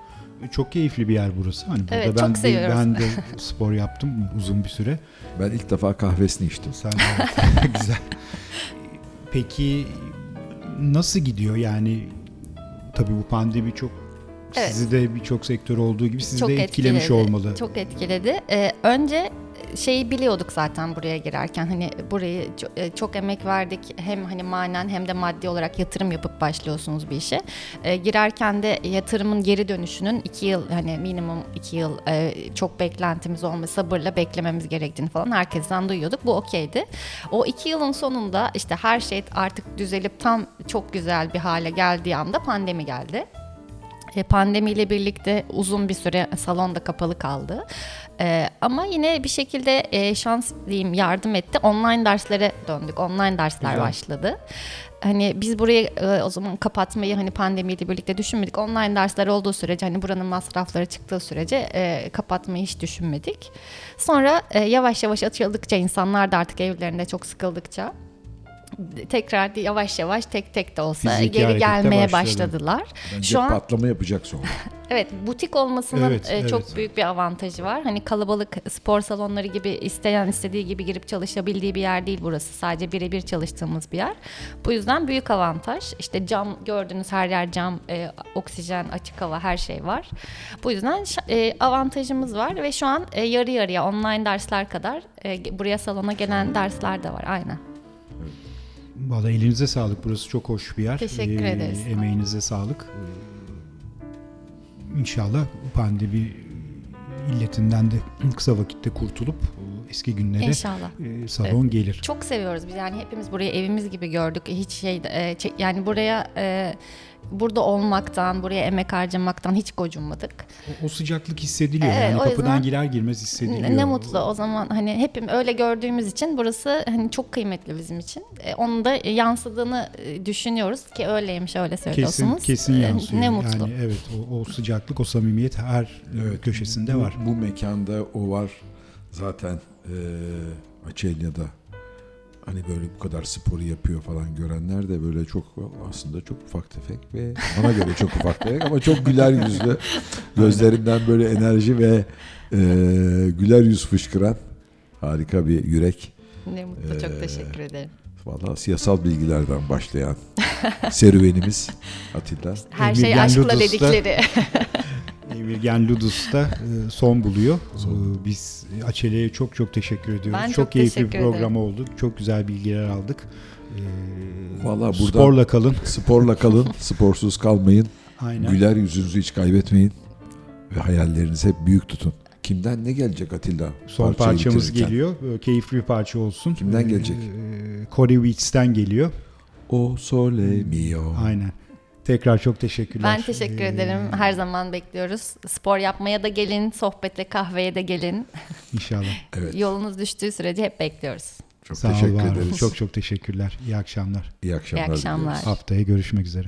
Çok keyifli bir yer burası. Hani burada Evet, ben çok de, seviyoruz. ben de spor yaptım uzun bir süre. Ben ilk defa kahvesini içtim. Sen güzel. Peki nasıl gidiyor? Yani tabii bu pandemi çok Evet. sizi de birçok sektör olduğu gibi sizi çok de etkilemiş etkiledi. olmalı. Çok etkiledi. Ee, önce şeyi biliyorduk zaten buraya girerken hani burayı e, çok emek verdik hem hani manen hem de maddi olarak yatırım yapıp başlıyorsunuz bir işe. Ee, girerken de yatırımın geri dönüşünün iki yıl hani minimum iki yıl e, çok beklentimiz olma sabırla beklememiz gerektiğini falan herkesten duyuyorduk. Bu okeydi. O iki yılın sonunda işte her şey artık düzelip tam çok güzel bir hale geldiği anda pandemi geldi. E, Pandemiyle birlikte uzun bir süre salonda kapalı kaldı. E, ama yine bir şekilde e, şans diyeyim yardım etti. Online derslere döndük. Online dersler Güzel. başladı. Hani biz burayı e, o zaman kapatmayı hani pandemiyle birlikte düşünmedik. Online dersler olduğu sürece hani buranın masrafları çıktığı sürece e, kapatmayı hiç düşünmedik. Sonra e, yavaş yavaş açıldıkça insanlar da artık evlerinde çok sıkıldıkça tekrar yavaş yavaş tek tek de olsa Fiziki geri gelmeye başladı. başladılar. Bence Şu an patlama yapacak sonra. Evet, butik olmasının Evet, e, evet. çok büyük bir avantajı var. Hani kalabalık spor salonları gibi isteyen istediği gibi girip çalışabildiği bir yer değil burası. Sadece birebir çalıştığımız bir yer. Bu yüzden büyük avantaj. İşte cam gördüğünüz her yer cam, e, oksijen, açık hava her şey var. Bu yüzden e, avantajımız var ve şu an e, yarı yarıya online dersler kadar e, buraya salona gelen dersler de var. Aynen. Valla elinize sağlık. Burası çok hoş bir yer. Teşekkür ederiz. Emeğinize sağlık. Ee, İnşallah pandemi illetinden de kısa vakitte kurtulup eski günlere İnşallah. e, salon gelir. Çok seviyoruz biz yani hepimiz burayı evimiz gibi gördük. Hiç şey e, yani buraya e, burada olmaktan, buraya emek harcamaktan hiç gocunmadık. O, o sıcaklık hissediliyor. Evet, yani o kapıdan yüzden girer girmez hissediliyor. Ne, ne mutlu o zaman hani hepim öyle gördüğümüz için burası hani çok kıymetli bizim için. E, onun da yansıdığını e, düşünüyoruz ki öyleymiş öyle Kesin söylüyorsunuz. kesin E, yansıyor. Ne mutlu. Yani evet o, o sıcaklık, o samimiyet her e, köşesinde bu, var. Bu mekanda o var. Zaten e, Açelya'da hani böyle bu kadar sporu yapıyor falan görenler de böyle çok aslında çok ufak tefek ve bana göre çok ufak tefek ama çok güler yüzlü gözlerinden böyle enerji ve e, güler yüz fışkıran harika bir yürek. Ne mutlu, Ee, çok teşekkür ederim. Vallahi siyasal bilgilerden başlayan serüvenimiz Atilla. Her şey Emirgen aşkla dedikleri. Emirgen Ludus da e, son buluyor. E, Biz Açelya'ya çok çok teşekkür ediyoruz. Ben çok, çok keyifli bir program oldu. Çok güzel bilgiler aldık. E, Vallahi buradan- Sporla kalın. Sporla kalın, sporsuz kalmayın. Aynen. Güler yüzünüzü hiç kaybetmeyin. Ve hayallerinizi hep büyük tutun. Kimden ne gelecek Atilla? Son parçamız bitirirken? geliyor. Böyle keyifli bir parça olsun. Kimden gelecek? Corey Weeks'ten geliyor. O sole mio. Aynen. Tekrar çok teşekkürler. Ben teşekkür Ee, ederim. Her zaman bekliyoruz. Spor yapmaya da gelin, sohbete, kahveye de gelin. İnşallah. Evet. Yolunuz düştüğü sürece hep bekliyoruz. Çok Sağ teşekkür ol. ederiz. Çok çok teşekkürler. İyi akşamlar. iyi akşamlar. İyi akşamlar. Haftaya görüşmek üzere.